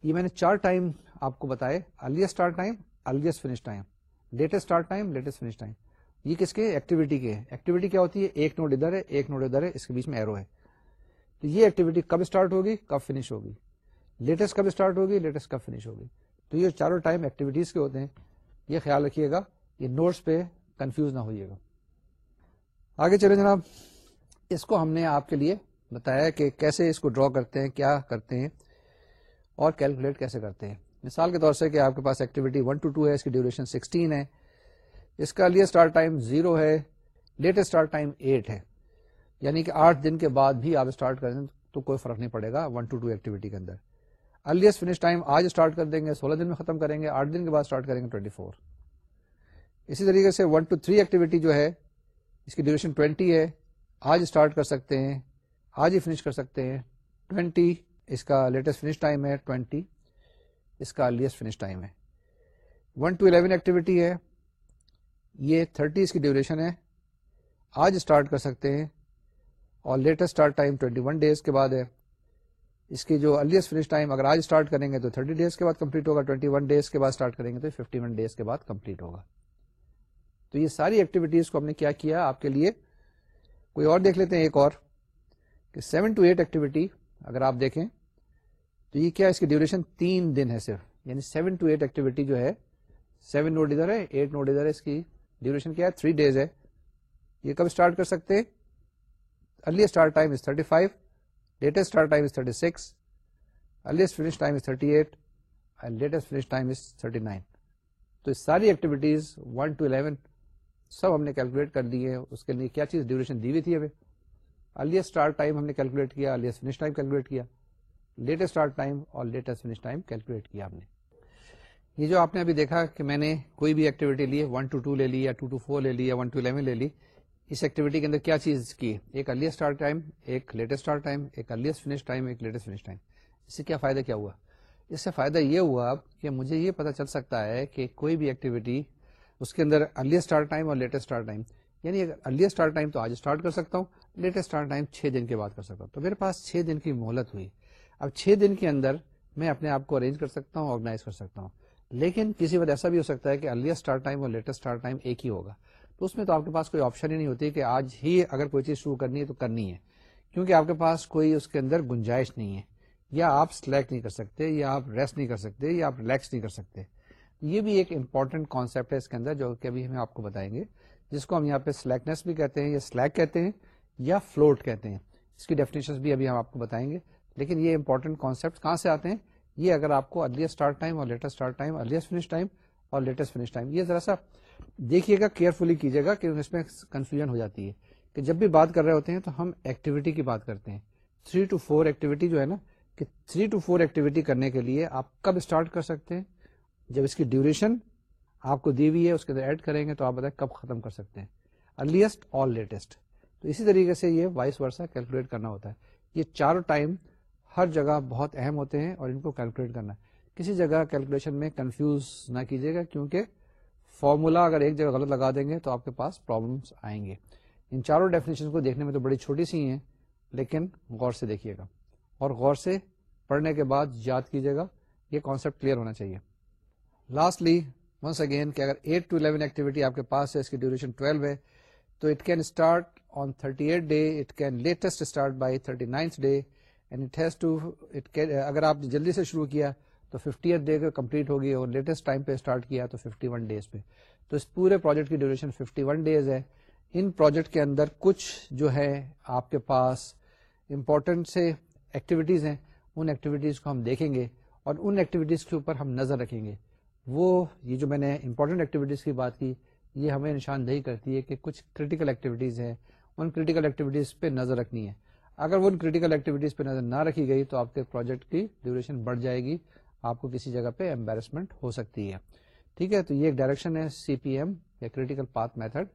یہ میں نے چار ٹائم آپ کو بتائے earliest start time earliest finish time latest start time latest finish time یہ کس کے؟ ایکٹیویٹی کے۔ ایکٹیویٹی کیا ہوتی ہے؟ ایک نوٹ ادھر ہے، ایک نوٹ ادھر ہے، اس کے بیچ میں ایرو ہے۔ تو یہ ایکٹیویٹی کب اسٹارٹ ہوگی؟ کب فنش ہوگی؟ لیٹسٹ کب اسٹارٹ ہوگی؟ لیٹسٹ کب فنش ہوگی؟ تو یہ چاروں ٹائم ایکٹیویٹیز کے ہوتے ہیں۔ یہ خیال رکھیے گا، یہ نوٹس پہ کنفیوز نہ ہوئیے گا۔ آگے چلے جناب۔ اس کو ہم نے آپ کے لیے بتایا کہ کیسے اس کو ڈرا کرتے ہیں، کیا کرتے ہیں۔ اور کیلکولیٹ کیسے کرتے ہیں؟ مثال کے طور سے کہ آپ کے پاس ایکٹیویٹی ون ٹو ٹو ہے، اس کی ڈیوریشن سکسٹین ہے۔ اس کا لیے اسٹارٹ ٹائم زیرو ہے لیٹسٹ اسٹارٹ ٹائم ایٹ ہے۔ یعنی کہ آٹھ دن کے بعد بھی آپ اسٹارٹ کر دیں تو کوئی فرق نہیں پڑے گا ون ٹو ٹو ایکٹیویٹی کے اندر۔ ارلیسٹ فنش ٹائم آج اسٹارٹ کر دیں گے، سولہ دن میں ختم کریں گے، آٹھ دن کے بعد اسٹارٹ کریں گے ٹوئنٹی فور اسی طریقے سے ون ٹو تھری ایکٹیویٹی جو ہے، اس کی ڈیوریشن ٹوینٹی ہے۔ آج اسٹارٹ کر سکتے ہیں، آج ہی فنش کر سکتے ہیں۔ ٹوینٹی اس کا لیٹسٹ فنش ٹائم ہے ٹوینٹی اس کا ارلیسٹ فنش ٹائم ہے. ون ٹو الیون ایکٹیویٹی ہے. یہ تھرٹی اس کی ڈیوریشن ہے. آج اسٹارٹ کر سکتے ہیں. اور latest start time twenty one days کے بعد ہے. اس کی جو ارلیسٹ فنش ٹائم اگر آج اسٹارٹ کریں گے تو تھرٹی ڈیز کے بعد کمپلیٹ ہوگا. ٹوینٹی ون ڈیز کے بعد اسٹارٹ کریں گے تو ففٹی ون ڈیز کے بعد کمپلیٹ ہوگا. تو یہ ساری ایکٹیویٹیز کو ہم نے کیا کیا آپ کے لیے. کوئی اور دیکھ لیتے ہیں ایک اور. کہ سیون ٹو ایٹ ایکٹیویٹی اگر آپ دیکھیں تو یہ کیا اس کی ڈیوریشن تین دن ہے صرف. یعنی سیون ٹو ایٹ ایکٹیویٹی جو ہے سیون نوٹ ادھر ہے ایٹ نوٹ ادھر ہے، اس کی ڈیوریشن کیا ہے؟ تھری ڈیز ہے. یہ کب اسٹارٹ کر سکتے؟ ہیں early start time is thirty five latest start time is thirty six earliest finish time is thirty eight and latest finish time is thirty nine تو ساری ایکٹیویٹیز ون ٹو الیون سب ہم نے کیلکولیٹ کر دی ہے اس کے لیے کیا چیز ڈیوریشن دی ہوئی تھی ابھی ارلیسٹ اسٹارٹ ٹائم ہم نے کیلکولیٹ کیا ارلیسٹ فنش ٹائم کیلکولیٹ کیا. لیٹسٹ اسٹارٹ ٹائم اور لیٹسٹ فنش ٹائم کیلکولیٹ کیا ہم نے۔ یہ جو آپ نے ابھی دیکھا کہ میں نے کوئی بھی ایکٹیویٹی لی ون ٹو ٹو لے لی یا ٹو ٹو فور لے لی یا ون ٹو الیون لے لی، اس ایکٹیویٹی کے اندر کیا چیز کی ایک ارلیسٹ اسٹارٹ ٹائم ایک لیٹسٹ اسٹارٹ ٹائم ایک ارلیسٹ فنش ٹائم ایک لیٹسٹ فنش ٹائم اس سے کیا فائدہ، کیا ہوا؟ اس سے فائدہ یہ ہوا کہ مجھے یہ پتا چل سکتا ہے کہ کوئی بھی ایکٹیویٹی اس کے اندر ارلیسٹ اسٹارٹ ٹائم اور لیٹسٹ اسٹارٹ ٹائم یعنی ارلیسٹ اسٹارٹ ٹائم تو آج اسٹارٹ کر سکتا ہوں لیٹسٹ اسٹارٹ ٹائم چھ دن کے بعد کر سکتا ہوں۔ تو میرے پاس چھ دن کی مہلت ہوئی۔ اب چھ دن کے اندر میں اپنے آپ کو ارینج کر سکتا ہوں آرگنائز کر سکتا ہوں. لیکن کسی وقت ایسا بھی ہو سکتا ہے کہ ارلیسٹ اسٹارٹ ٹائم اور لیٹسٹ اسٹارٹ ٹائم ایک ہی ہوگا. تو اس میں تو آپ کے پاس کوئی آپشن ہی نہیں ہوتی کہ آج ہی اگر کوئی چیز شروع کرنی ہے تو کرنی ہے. کیونکہ آپ کے پاس کوئی اس کے اندر گنجائش نہیں ہے. یا آپ سلیکٹ نہیں کر سکتے، یا آپ ریسٹ نہیں کر سکتے، یا آپ ریلیکس نہیں کر سکتے. یہ بھی ایک امپورٹنٹ کانسیپٹ ہے اس کے اندر جو کہ ابھی ہمیں آپ کو بتائیں گے. جس کو ہم یہاں پہ سلیکنس بھی کہتے ہیں یا سلیک کہتے ہیں یا فلوٹ کہتے ہیں. اس کی ڈیفینیشن بھی ابھی ہم آپ کو بتائیں گے. لیکن یہ امپورٹنٹ کانسیپٹ کہاں سے آتے ہیں؟ یہ اگر آپ کو ارلیسٹ اسٹارٹ ٹائم اور latest start time earliest finish time اور لیٹسٹ فنش ٹائم یہ ذرا سا دیکھیے گا کیئرفلی کیجیے گا کہ اس میں کنفیوژن ہو جاتی ہے کہ جب بھی بات کر رہے ہوتے ہیں تو ہم ایکٹیویٹی کی بات کرتے ہیں۔ تھری ٹو فور ایکٹیویٹی جو ہے نا، کہ تھری ٹو فور ایکٹیویٹی کرنے کے لیے آپ کب اسٹارٹ کر سکتے ہیں؟ جب اس کی ڈیوریشن آپ کو دی ہوئی ہے، اس کے اندر ایڈ کریں گے تو آپ بتائیں کب ختم کر سکتے ہیں۔ ارلیسٹ اور لیٹسٹ تو اسی طریقے سے یہ وائس ورسا کیلکولیٹ کرنا ہوتا ہے۔ یہ چاروں ٹائم ہر جگہ بہت اہم ہوتے ہیں اور ان کو کیلکولیٹ کرنا کسی جگہ کیلکولیشن میں کنفیوز نہ کیجیے گا کیونکہ فارمولا اگر ایک جگہ غلط لگا دیں گے تو آپ کے پاس پرابلمس آئیں گے۔ ان چاروں ڈیفینیشن کو دیکھنے میں تو بڑی چھوٹی سی ہیں، لیکن غور سے دیکھیے گا۔ اور غور سے پڑھنے کے بعد یاد کیجیے گا، یہ کانسیپٹ کلیئر ہونا چاہیے۔ لاسٹلی ونس اگین کہ اگر 8 ٹو 11 ایکٹیویٹی آپ کے پاس ہے، اس کی ڈیوریشن 12 ہے، تو it can start on 38 day it can latest start by 39 day and it has to it اگر آپ نے جلدی سے شروع کیا تو ففٹی ایٹ ڈے کمپلیٹ ہوگی اور لیٹسٹ ٹائم پہ اسٹارٹ کیا تو ففٹی ون ڈیز پہ۔ تو اس پورے پروجیکٹ کی ڈیوریشن ففٹی ون ڈیز ہے۔ ان پروجیکٹ کے اندر کچھ جو ہے آپ کے پاس امپورٹنٹ سے ایکٹیویٹیز ہیں۔ ان ایکٹیویٹیز کو ہم دیکھیں گے اور ان ایکٹیویٹیز کے اوپر ہم نظر رکھیں گے۔ وہ، یہ جو میں نے امپورٹنٹ ایکٹیویٹیز کی بات کی، یہ ہمیں نشاندہی کرتی ہے کہ کچھ کریٹیکل ایکٹیویٹیز ہیں۔ ان کریٹیکل ایکٹیویٹیز پہ نظر رکھنی ہے۔ اگر وہ ان کریٹیکل ایکٹیویٹیز پہ نظر نہ رکھی گئی تو آپ کے پروجیکٹ کی ڈیوریشن بڑھ جائے گی آپ کو کسی جگہ پہ امبیرسمنٹ ہو سکتی ہے۔ ٹھیک ہے؟ تو یہ ایک ڈائریکشن ہے سی پی ایم یا کریٹیکل پاتھ میتھڈ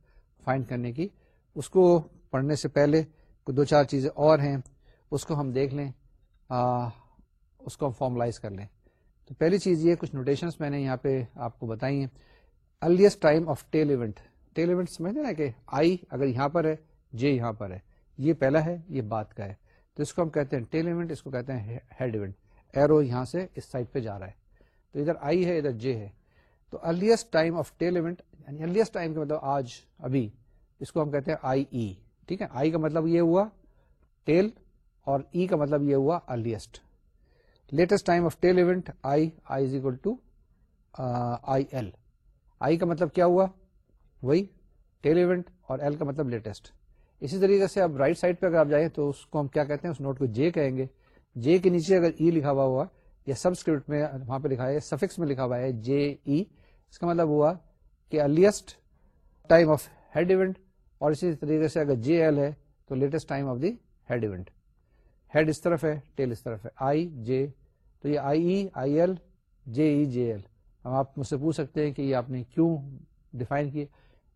فائنڈ کرنے کی۔ اس کو پڑھنے سے پہلے دو چار چیزیں اور ہیں اس کو ہم دیکھ لیں آ, اس کو ہم فارملائز کر لیں۔ تو پہلی چیز یہ کچھ نوٹیشنس میں نے یہاں پہ آپ کو بتائی ہیں۔ Earliest time of tail event tail event سمجھتے نا کہ آئی اگر یہاں پر ہے جے یہاں پر ہے۔ یہ پہلا ہے، یہ بات کا ہے۔ تو اس کو ہم کہتے ہیں ٹیل ایونٹ، اس کو کہتے ہیں ہیڈ ایونٹ۔ ایرو یہاں سے اس سائڈ پہ جا رہا ہے۔ تو ادھر آئی ہے، ادھر جے ہے۔ تو earliest time of tail event یعنی ارلیسٹ ٹائم کا مطلب آج، ابھی، اس کو ہم کہتے ہیں آئی ای۔ ٹھیک ہے؟ آئی کا مطلب یہ ہوا ٹیل اور ای e کا مطلب یہ ہوا earliest latest time of tail event, I I is equal to I L. I کا مطلب کیا ہوا؟ وہی ٹیل ایونٹ اور ایل کا مطلب لیٹسٹ اسی طریقے سے اب رائٹ سائڈ پہ اگر آپ جائیں تو اس کو ہم کیا کہتے ہیں؟ اس نوٹ کو جے کہیں گے۔ جے کے نیچے اگر ای لکھا ہوا ہوا یا سبسکرپٹ میں وہاں پہ لکھا ہے سفکس میں لکھا ہوا ہے جے ای اس کا مطلب ہوا کہ earliest time of head event اور اسی طریقے سے اگر جے ایل ہے تو latest time of the head event head اس طرف ہے ٹیل اس طرف ہے۔ آئی جے تو یہ آئی ای I L J E J L اب آپ مجھ سے پوچھ سکتے ہیں کہ یہ آپ نے کیوں ڈیفائن کیے؟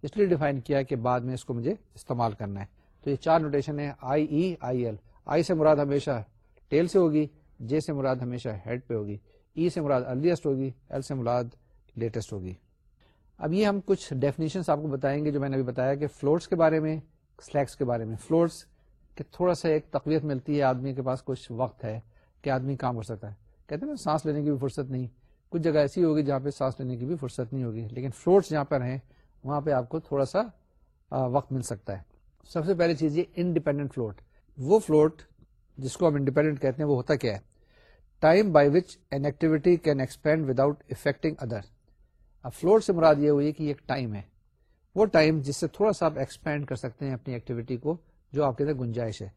اس لیے ڈیفائن کیا کہ بعد میں اس کو مجھے استعمال کرنا ہے۔ تو یہ چار نوٹیشن ہے آئی، ای، آئی، ایل۔ آئی سے مراد ہمیشہ ٹیل سے ہوگی، جے سے مراد ہمیشہ ہیڈ پہ ہوگی، ای e سے مراد ارلیسٹ ہوگی، ایل سے مراد لیٹسٹ ہوگی۔ اب یہ ہم کچھ ڈیفینیشن آپ کو بتائیں گے جو میں نے ابھی بتایا کہ فلوٹس کے بارے میں سلیکس کے بارے میں۔ فلوٹس کہ تھوڑا سا ایک تقویت ملتی ہے، آدمی کے پاس کچھ وقت ہے کہ آدمی کام کر سکتا ہے۔ کہتے ہیں نا، سانس لینے کی بھی فرصت نہیں۔ کچھ جگہ ایسی ہوگی جہاں پہ سانس لینے کی بھی فرصت نہیں ہوگی، لیکن فلوٹس جہاں پر ہیں وہاں پہ آپ کو تھوڑا سا وقت مل سکتا ہے۔ سب سے پہلی چیز یہ انڈیپینڈنٹ فلوٹ وہ فلوٹ جس کو ہم انڈیپینڈنٹ کہتے ہیں، وہ ہوتا کیا ہے؟ Time by which an activity can expand without affecting other اب فلوٹ سے مراد یہ ہوئی کہ ایک ٹائم ہے۔ وہ ٹائم جس سے تھوڑا سا آپ ایکسپینڈ کر سکتے ہیں اپنی ایکٹیویٹی کو، جو آپ کے اندر گنجائش ہے۔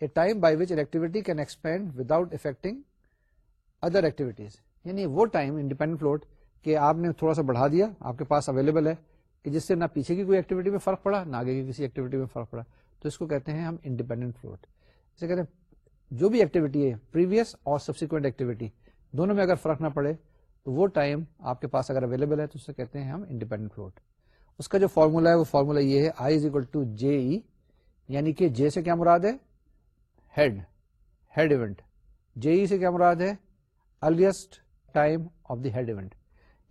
A time by which activity can expand without affecting other activities یعنی وہ ٹائم انڈیپینڈنٹ فلوٹ کہ آپ نے تھوڑا سا بڑھا دیا، آپ کے پاس اویلیبل ہے۔ کہ جس سے نہ پیچھے کی کوئی ایکٹیویٹی میں فرق پڑا، نہ آگے کی کسی ایکٹیویٹی میں فرق پڑا۔ تو اس کو کہتے ہیں ہم انڈیپینڈنٹ فلوٹ اسے کہتے ہیں جو بھی ایکٹیویٹی ہے پریویس اور سبسیکوینٹ ایکٹیویٹی دونوں میں اگر فرق نہ پڑے تو وہ ٹائم آپ کے پاس اگر اویلیبل ہے تو اسے کہتے ہیں ہم انڈیپینڈنٹ فلوٹ اس کا جو فارمولا ہے، وہ فارمولا یہ ہے I is equal to J ای یعنی کہ جے سے کیا مراد ہے؟ Head head event J E سے کیا مراد ہے؟ Earliest time of the head event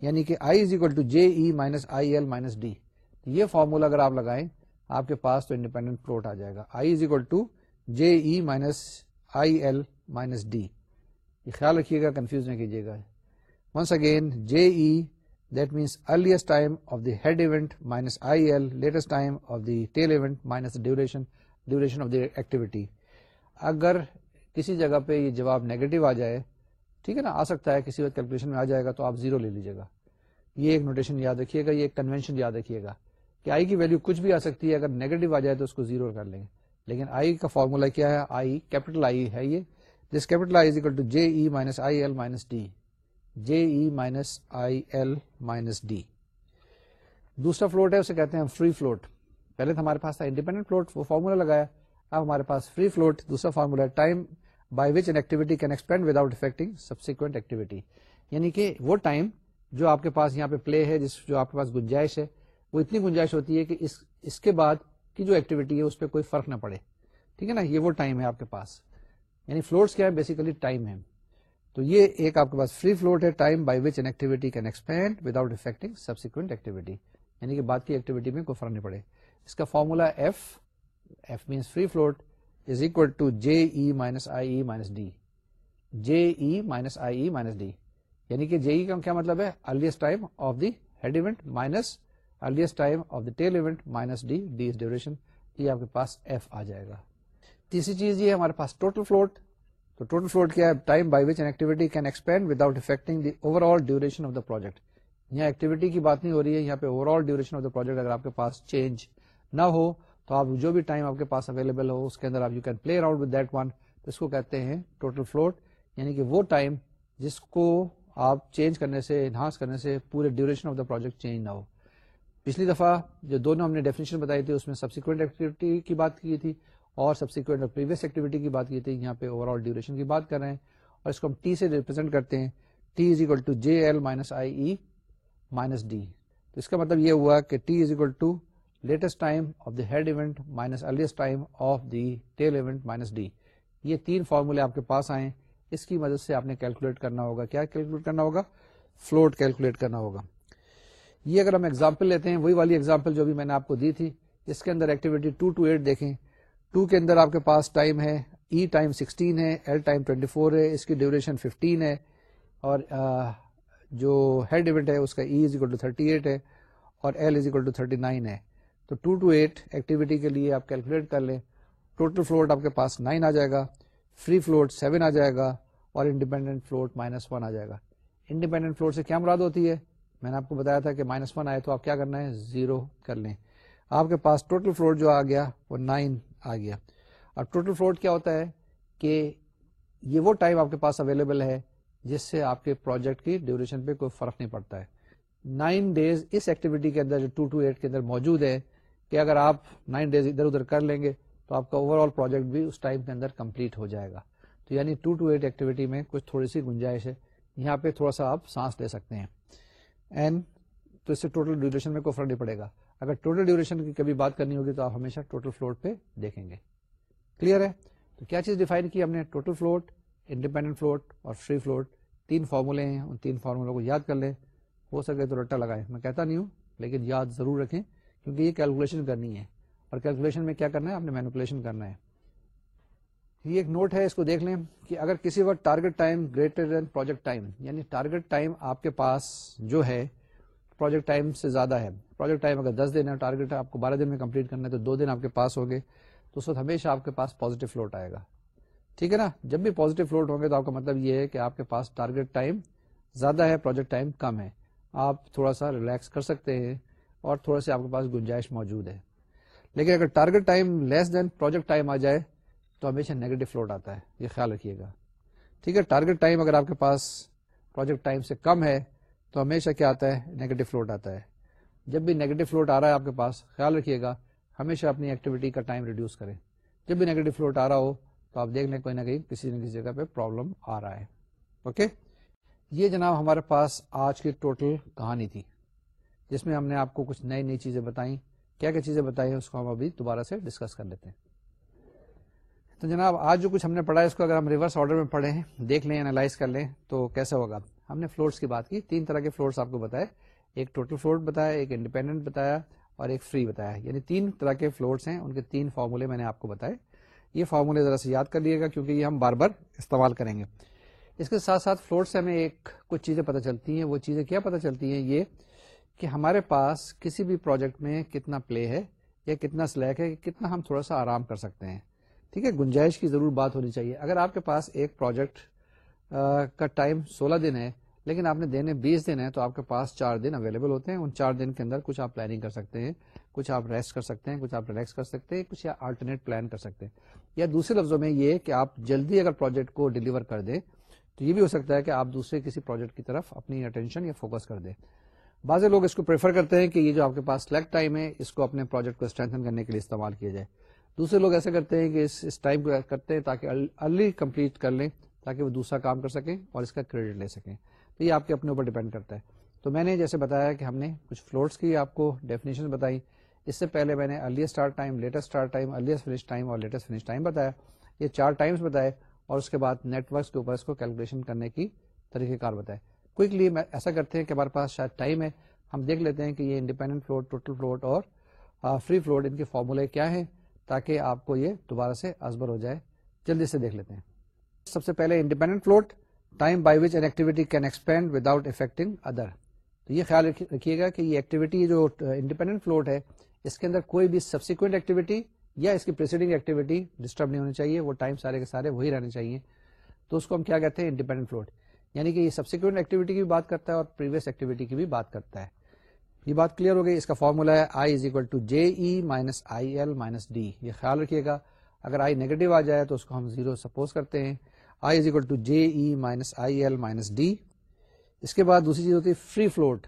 یعنی کہ I is equal to J E minus I L minus D یہ فارمولا اگر آپ لگائیں، آپ کے پاس تو انڈیپینڈنٹ فلوٹ آ جائے گا۔ I is equal to J E minus I L minus D یہ خیال رکھیے گا کنفیوز نہ کیجیے گا۔ Once again J E that means earliest time of the head event minus I L latest time of the tail event minus duration duration of the activity اگر کسی جگہ پہ یہ جواب نیگیٹو آ جائے ٹھیک ہے نا؟ آ سکتا ہے، کسی وقت کیلکولیشن میں آ جائے گا تو آپ زیرو لے لیجیے گا۔ یہ ایک نوٹیشن یاد رکھیے گا، یہ ایک کنوینشن یاد رکھیے گا کہ آئی کی ویلو کچھ بھی آ سکتی ہے، اگر نیگیٹو آ جائے تو اس کو زیرو کر لیں گے۔ لیکن آئی کا فارمولا کیا ہے؟ آئی کیپیٹل آئی ہے یہ۔ This capital I is equal to J E minus I L minus D J E minus I L minus D دوسرا فلوٹ ہے، اسے کہتے ہیں فری فلوٹ پہلے تو ہمارے پاس تھا انڈیپینڈنٹ فلوٹ وہ فارمولا لگایا۔ اب ہمارے پاس فری فلوٹ دوسرا فارمولا ہے time by which an activity can expand without affecting subsequent activity یعنی کہ وہ ٹائم جو آپ کے پاس یہاں پہ پلے ہے، جس جو آپ کے پاس گنجائش ہے، وہ اتنی گنجائش ہوتی ہے کہ اس اس کے بعد کی جو ایکٹیویٹی ہے، اس پہ کوئی فرق نہ پڑے۔ ٹھیک ہے نا؟ یہ وہ ٹائم ہے آپ کے پاس۔ یعنی فلوٹس کیا ہے؟ بیسیکلی ٹائم ہے۔ تو یہ ایک آپ کے پاس فری فلوٹ ہے time by which an activity can expand without affecting subsequent activity یعنی کہ بعد کی ایکٹیویٹی میں کوئی فرق نہیں پڑے۔ اس کا formula F F means free float is equal to J E minus I E minus D J E minus I E minus D یعنی کہ جے ای کا کیا مطلب ہے؟ Earliest time of the head event minus earliest time of the tail event minus D D duration یہ آپ کے پاس ایف آ جائے گا. تیسری چیز یہ ہمارے پاس ٹوٹل فلوٹ تو ٹوٹل فلوٹ کیا ہے؟ Time by which an activity can expand without affecting the overall duration of the project یہاں ایکٹیویٹی کی بات نہیں ہو رہی ہے. یہاں پہ overall duration of the project اگر آپ کے پاس چینج نہ ہو تو آپ جو بھی ٹائم آپ کے پاس اویلیبل ہو، اس کے اندر آپ you can play around with that one اس کو کہتے ہیں ٹوٹل فلوٹ یعنی کہ وہ ٹائم جس کو آپ چینج کرنے سے انہانس کرنے سے پورے duration of the project change نہ ہو۔ پچھلی دفعہ جو دونوں ہم نے ڈیفینیشن بتائی تھی، اس میں سبسیکوینٹ ایکٹیویٹی کی بات کی تھی اور سبسیکوینٹ اور پریویس ایکٹیویٹی کی بات کی تھی۔ یہاں پہ اوور آل ڈیوریشن کی بات کر رہے ہیں اور اس کو ہم ٹی سے ریپرزینٹ کرتے ہیں۔ T is equal to J L minus I E minus D تو اس کا مطلب یہ ہوا کہ T is equal to latest time of the head event minus earliest time of the tail event minus D یہ تین فارمولے آپ کے پاس آئے اس کی مدد سے آپ نے کیلکولیٹ کرنا ہوگا۔ کیا کیلکولیٹ کرنا ہوگا؟ فلوٹ کیلکولیٹ کرنا ہوگا۔ یہ اگر ہم ایگزامپل لیتے ہیں، وہی والی ایگزامپل جو بھی میں نے آپ کو دی تھی، اس کے اندر ایکٹیویٹی ٹو ٹو ایٹ دیکھیں۔ ٹو کے اندر آپ کے پاس ٹائم ہے۔ ای ٹائم سکسٹین ہے۔ ایل ٹائم ٹوینٹی فور ہے۔ اس کی ڈیوریشن ففٹین ہے۔ اور جو ہیڈ ایونٹ ہے، اس کا E is equal to thirty eight ہے۔ اور L is equal to thirty nine ہے۔ تو ٹو ٹو ایٹ ایکٹیویٹی کے لیے آپ کیلکولیٹ کر لیں۔ ٹوٹل فلوٹ آپ کے پاس نائن آ جائے گا۔ فری فلوٹ سیون آ جائے گا اور انڈیپینڈنٹ فلوٹ مائنس ون آ جائے گا۔ انڈیپینڈنٹ فلوٹ سے کیا مراد ہوتی ہے؟ میں نے آپ کو بتایا تھا کہ مائنس ون آئے تو آپ کیا کرنا ہے؟ زیرو کر لیں۔ آپ کے پاس ٹوٹل فلوٹ جو آ گیا وہ نائن آ گیا۔ اور ٹوٹل فلوٹ کیا ہوتا ہے کہ یہ وہ ٹائم آپ کے پاس اویلیبل ہے جس سے آپ کے پروجیکٹ کی ڈیوریشن پہ کوئی فرق نہیں پڑتا ہے۔ نائن ڈیز اس ایکٹیویٹی کے اندر جو ٹو ٹو ایٹ کے اندر موجود ہے کہ اگر آپ نائن ڈیز ادھر ادھر کر لیں گے تو آپ کا اوور آل پروجیکٹ بھی اس ٹائم کے اندر کمپلیٹ ہو جائے گا۔ تو یعنی ٹو ٹو ایٹ ایکٹیویٹی میں کچھ تھوڑی سی گنجائش ہے۔ یہاں پہ تھوڑا سا آپ سانس لے سکتے ہیں۔ اینڈ تو اس سے ٹوٹل ڈیوریشن میں کوئی فرق نہیں پڑے گا۔ اگر ٹوٹل ڈیوریشن کی کبھی بات کرنی ہوگی تو آپ ہمیشہ ٹوٹل فلوٹ پہ دیکھیں گے۔ کلیئر ہے؟ تو کیا چیز ڈیفائن کی ہم نے؟ ٹوٹل فلوٹ انڈیپینڈنٹ فلوٹ اور فری فلوٹ تین فارمولے ہیں، ان تین فارمولوں کو یاد کر لیں۔ ہو سکے تو رٹا لگائیں۔ میں کہتا نہیں ہوں، لیکن یاد ضرور رکھیں۔ کیونکہ یہ کیلکولیشن کرنی ہے۔ اور کیلکولیشن میں کیا کرنا ہے؟ آپ نے مینوپولیشن کرنا ہے۔ یہ ایک نوٹ ہے، اس کو دیکھ لیں کہ اگر کسی وقت target time greater than project time یعنی ٹارگیٹ ٹائم آپ کے پاس جو ہے پروجیکٹ ٹائم سے زیادہ ہے۔ پروجیکٹ ٹائم اگر دس دن ہے ٹارگیٹ آپ کو بارہ دن میں کمپلیٹ کرنا ہے، تو دو دن آپ کے پاس ہوگے تو اس وقت ہمیشہ آپ کے پاس پازیٹو فلوٹ آئے گا۔ ٹھیک ہے نا؟ جب بھی پازیٹو فلوٹ ہوں گے تو آپ کا مطلب یہ ہے کہ آپ کے پاس ٹارگیٹ ٹائم زیادہ ہے پروجیکٹ ٹائم کم ہے۔ آپ تھوڑا سا ریلیکس کر سکتے ہیں۔ اور تھوڑا سا آپ کے پاس گنجائش موجود ہے۔ لیکن اگر target time less than project time آ جائے، تو ہمیشہ نیگیٹو فلوٹ آتا ہے۔ یہ خیال رکھیے گا۔ ٹھیک ہے ٹارگیٹ ٹائم اگر آپ کے پاس پروجیکٹ ٹائم سے کم ہے، تو ہمیشہ کیا آتا ہے؟ نیگیٹو فلوٹ آتا ہے۔ جب بھی نیگیٹو فلوٹ آ رہا ہے آپ کے پاس، خیال رکھیے گا، ہمیشہ اپنی ایکٹیویٹی کا ٹائم ریڈیوس کریں۔ جب بھی نیگیٹو فلوٹ آ رہا ہو، تو آپ دیکھ لیں کوئی نہ کہیں کسی نہ کسی جگہ پہ پرابلم آ رہا ہے۔ اوکے یہ جناب ہمارے پاس آج کی ٹوٹل کہانی تھی۔ جس میں ہم نے آپ کو کچھ نئی نئی چیزیں بتائیں، کیا کیا چیزیں بتائی ہیں، اس کو ہم ابھی دوبارہ سے ڈسکس کر لیتے ہیں۔ تو جناب، آج جو کچھ ہم نے پڑھا ہے، اس کو اگر ہم ریورس آرڈر میں پڑھیں، دیکھ لیں اینالائز کر لیں، تو کیسا ہوگا؟ ہم نے فلورس کی بات کی، تین طرح کے فلورس آپ کو بتائے۔ ایک ٹوٹل فلوٹ بتایا، ایک انڈیپینڈنٹ بتایا، اور ایک فری بتایا۔ یعنی تین طرح کے فلورس ہیں، ان کے تین فارمولے میں نے آپ کو بتائے۔ یہ فارمولے ذرا سے یاد کر لیے گا، کیونکہ یہ ہم بار بار استعمال کریں گے۔ اس کے ساتھ ساتھ فلوٹ سے ہمیں ایک کچھ چیزیں پتہ چلتی ہیں۔ وہ چیزیں کیا پتہ چلتی ہیں؟ یہ کہ ہمارے پاس کسی بھی پروجیکٹ میں کتنا پلے ہے یا کتنا سلیک ہے، کتنا ہم تھوڑا سا آرام کر سکتے ہیں۔ ٹھیک ہے، گنجائش کی ضرور بات ہونی چاہیے۔ اگر آپ کے پاس ایک پروجیکٹ کا ٹائم سولہ دن ہے، لیکن آپ نے دینے بیس دن ہے تو آپ کے پاس چار دن اویلیبل ہوتے ہیں۔ ان چار دن کے اندر کچھ آپ پلاننگ کر سکتے ہیں، کچھ آپ ریسٹ کر سکتے ہیں، کچھ آپ ریلیکس کر سکتے ہیں، کچھ آلٹرنیٹ پلان کر سکتے ہیں۔ یا دوسرے لفظوں میں یہ کہ آپ جلدی اگر پروجیکٹ کو ڈلیور کر دیں، تو یہ بھی ہو سکتا ہے کہ آپ دوسرے کسی پروجیکٹ کی طرف اپنی اٹینشن یا فوکس کر دیں۔ بعض لوگ اس کو پریفر کرتے ہیں کہ یہ جو آپ کے پاس سلیکٹ ٹائم ہے، اس کو اپنے پروجیکٹ کو اسٹرینتھن کرنے کے لیے استعمال کیا جائے۔ دوسرے لوگ ایسا کرتے ہیں کہ اس ٹائم کو کرتے ہیں تاکہ ارلی کمپلیٹ کر لیں، تاکہ وہ دوسرا کام کر سکیں اور اس کا کریڈٹ لے سکیں۔ تو یہ آپ کے اپنے اوپر ڈیپینڈ کرتا ہے۔ تو میں نے جیسے بتایا کہ ہم نے کچھ فلورس کی آپ کو ڈیفینیشن بتائی اس سے پہلے میں نے early start time latest start time earliest finish time اور لیٹسٹ فنش ٹائم بتایا۔ یہ چار ٹائمس بتائے اور اس کے بعد نیٹ ورکس کے اوپر اس کو کیلکولیشن کرنے کی طریقہ کار بتائے کوئکلی ایسا کرتے ہیں کہ ہمارے پاس شاید ٹائم ہے۔ ہم دیکھ لیتے ہیں کہ یہ انڈیپینڈنٹ فلوٹ ٹوٹل فلوٹ اور فری فلوٹ ان کے فارمولے کیا ہیں تاکہ آپ کو یہ دوبارہ سے ازبر ہو جائے۔ جلدی سے دیکھ لیتے ہیں۔ سب سے پہلے independent float time by which an activity can expand without affecting other تو یہ خیال رکھیے گا کہ یہ ایکٹیویٹی جو انڈیپینڈنٹ فلوٹ ہے، اس کے اندر کوئی بھی سبسیکوینٹ ایکٹیویٹی یا اس کی پریسیڈنگ ایکٹیویٹی ڈسٹرب نہیں ہونی چاہیے۔ وہ ٹائم سارے کے سارے وہی رہنے چاہیے۔ تو اس کو ہم کیا کہتے ہیں؟ انڈیپینڈنٹ فلوٹ یعنی کہ یہ سبسیکوینٹ ایکٹیویٹی کی بھی بات کرتا ہے اور پریویس ایکٹیویٹی کی بھی بات کرتا ہے۔ یہ بات کلیئر ہو گئی، اس کا فارمولا ہے I is equal to J E minus I L minus D یہ خیال رکھیے گا، اگر آئی نیگیٹو آ جائے تو اس کو ہم زیرو سپوز کرتے ہیں۔ I is equal to J E minus I L minus D اس کے بعد دوسری چیز ہوتی ہے فری فلوٹ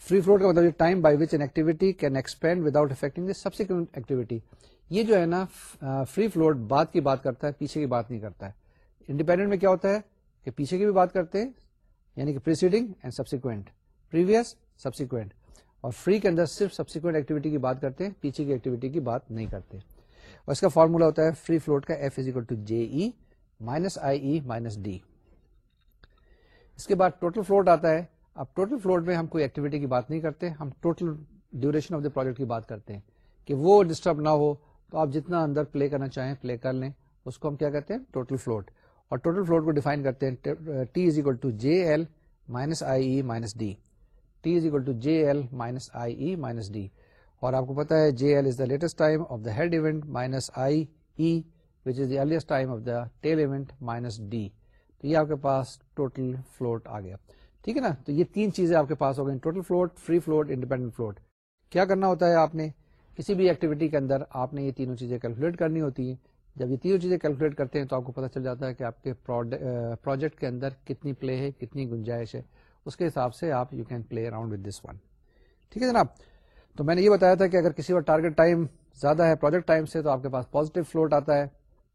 فری فلوٹ کا مطلب time by which an activity can expand without affecting subsequent activity یہ جو ہے نا فری فلوٹ بات کی بات کرتا ہے، پیچھے کی بات نہیں کرتا ہے۔ انڈیپینڈنٹ میں کیا ہوتا ہے؟ کہ پیچھے کی بھی بات کرتے ہیں یعنی کہ preceding and subsequent previous subsequent اور فری کے اندر صرف سبسیکوینٹ ایکٹیویٹی کی بات کرتے ہیں، پیچھے کی ایکٹیویٹی کی بات نہیں کرتے اور اس کا فارمولا ہوتا ہے فری فلوٹ کا F is equal to J E minus I E minus D اس کے بعد ٹوٹل فلوٹ آتا ہے۔ اب ٹوٹل فلوٹ میں ہم کوئی ایکٹیویٹی کی بات نہیں کرتے، ہم total duration of the project کی بات کرتے ہیں۔ کہ وہ ڈسٹرب نہ ہو، تو آپ جتنا اندر پلے کرنا چاہیں پلے کر لیں۔ اس کو ہم کیا کہتے ہیں؟ ٹوٹل فلوٹ اور ٹوٹل فلوٹ کو ڈیفائن کرتے ہیں T is equal to J L minus I E minus D. T is equal to J L minus I E minus D. اور آپ کو پتا ہے J L is the latest time of the head event minus I E which is the earliest time of the tail event minus D تو یہ آپ کے پاس ٹوٹل فلوٹ آ گیا۔ ٹھیک ہے نا؟ تو یہ تین چیزیں آپ کے پاس ہو گئی total float, free float independent float. کیا کرنا ہوتا ہے آپ نے؟ کسی بھی ایکٹیویٹی کے اندر آپ نے یہ تینوں چیزیں کیلکولیٹ کرنی ہوتی ہیں۔ جب یہ تینوں چیزیں کیلکولیٹ کرتے ہیں تو آپ کو پتا چل جاتا ہے کہ آپ کے پروجیکٹ کے اندر کتنی پلے ہے، کتنی گنجائش ہے۔ اس کے حساب سے آپ you can play around with this one ٹھیک ہے جناب؟ تو میں نے یہ بتایا تھا کہ اگر کسی اور ٹارگیٹ ٹائم زیادہ ہے پروجیکٹ ٹائم سے، تو آپ کے پاس پازیٹو فلوٹ آتا ہے۔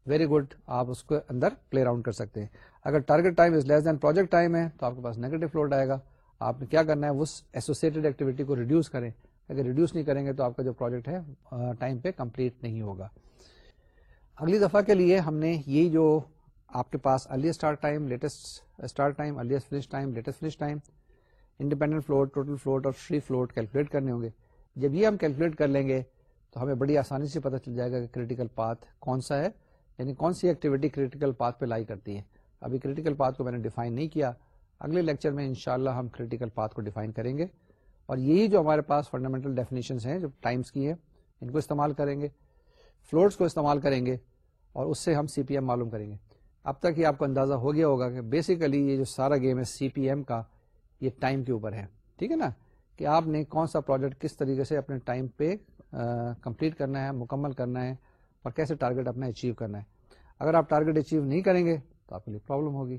ویری گڈ آپ اس کے اندر پلے اراؤنڈ کر سکتے ہیں۔ اگر target time is less than project time ہے، تو آپ کے پاس نیگیٹو فلوٹ آئے گا۔ آپ نے کیا کرنا ہے؟ اس ایسوسیٹڈ ایکٹیویٹی کو ریڈیوس کریں۔ اگر ریڈیوس نہیں کریں گے تو آپ کا جو پروجیکٹ ہے ٹائم پہ کمپلیٹ نہیں ہوگا۔ اگلی دفعہ کے لیے ہم نے یہ جو آپ کے پاس early start time latest start time earliest finish time latest finish time independent float total float اور فری فلوٹ کیلکولیٹ کرنے ہوں گے۔ جب یہ ہم کیلکولیٹ کر لیں گے تو ہمیں بڑی آسانی سے پتہ چل جائے گا کہ کریٹیکل پاتھ کون سا ہے یعنی کون سی ایکٹیویٹی کریٹیکل پاتھ پہ لائی کرتی ہے ابھی کریٹیکل پاتھ کو میں نے ڈیفائن نہیں کیا۔ اگلے لیکچر میں انشاءاللہ ہم کریٹیکل پاتھ کو ڈیفائن کریں گے۔ اور یہی جو ہمارے پاس فنڈامنٹل ڈیفینیشنس ہیں، جو ٹائمس کی ہیں، ان کو استعمال کریں گے۔ فلوٹس کو استعمال کریں گے۔ اور اس سے ہم سی پی ایم معلوم کریں گے۔ اب تک یہ آپ کو اندازہ ہو گیا ہوگا کہ بیسیکلی یہ جو سارا گیم ہے سی پی ایم کا، یہ ٹائم کے اوپر ہے۔ ٹھیک ہے نا؟ کہ آپ نے کون سا پروجیکٹ کس طریقے سے اپنے ٹائم پہ کمپلیٹ کرنا ہے، مکمل کرنا ہے اور کیسے ٹارگیٹ اپنا اچیو کرنا ہے۔ اگر آپ ٹارگیٹ اچیو نہیں کریں گے تو آپ کے لیے پرابلم ہوگی۔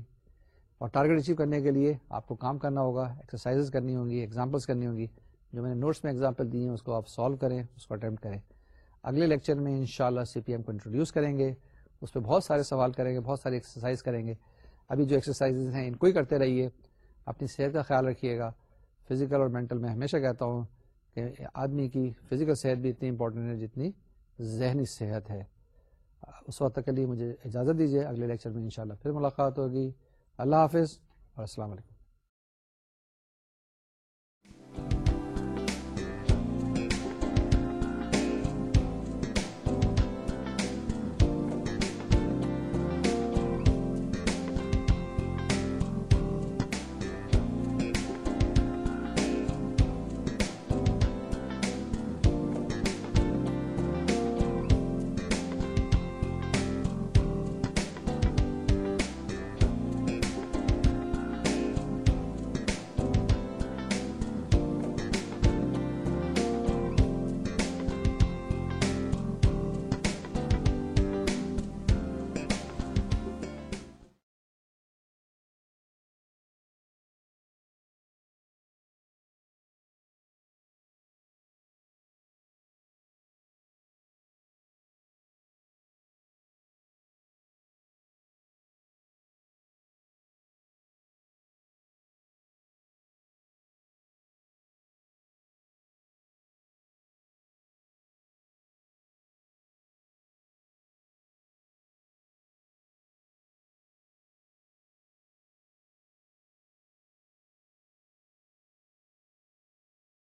اور ٹارگیٹ اچیو کرنے کے لیے آپ کو کام کرنا ہوگا ایکسرسائز کرنی ہوں گی ایگزامپلس کرنی ہوں گی۔ جو میں نے نوٹس میں ایگزامپل دی ہیں، اس کو آپ سالو کریں، اس کو اٹمپٹ کریں۔ اگلے لیکچر میں ان شاء اللہ سی پی ایم کو انٹروڈیوس کریں گے، اس پہ بہت سارے سوال کریں گے، بہت ساری ایکسرسائز کریں گے۔ ابھی جو ایکسرسائز ہیں، ان کو ہی کرتے رہیے۔ اپنی صحت کا خیال رکھیے گا۔ فزیکل اور مینٹل میں ہمیشہ کہتا ہوں کہ آدمی کی فزیکل صحت بھی اتنی امپورٹنٹ ہے جتنی ذہنی صحت ہے۔ اس وقت تک کے لیے مجھے اجازت دیجیے اگلے لیکچر میں انشاءاللہ پھر ملاقات ہوگی۔ اللہ حافظ اور السلام علیکم۔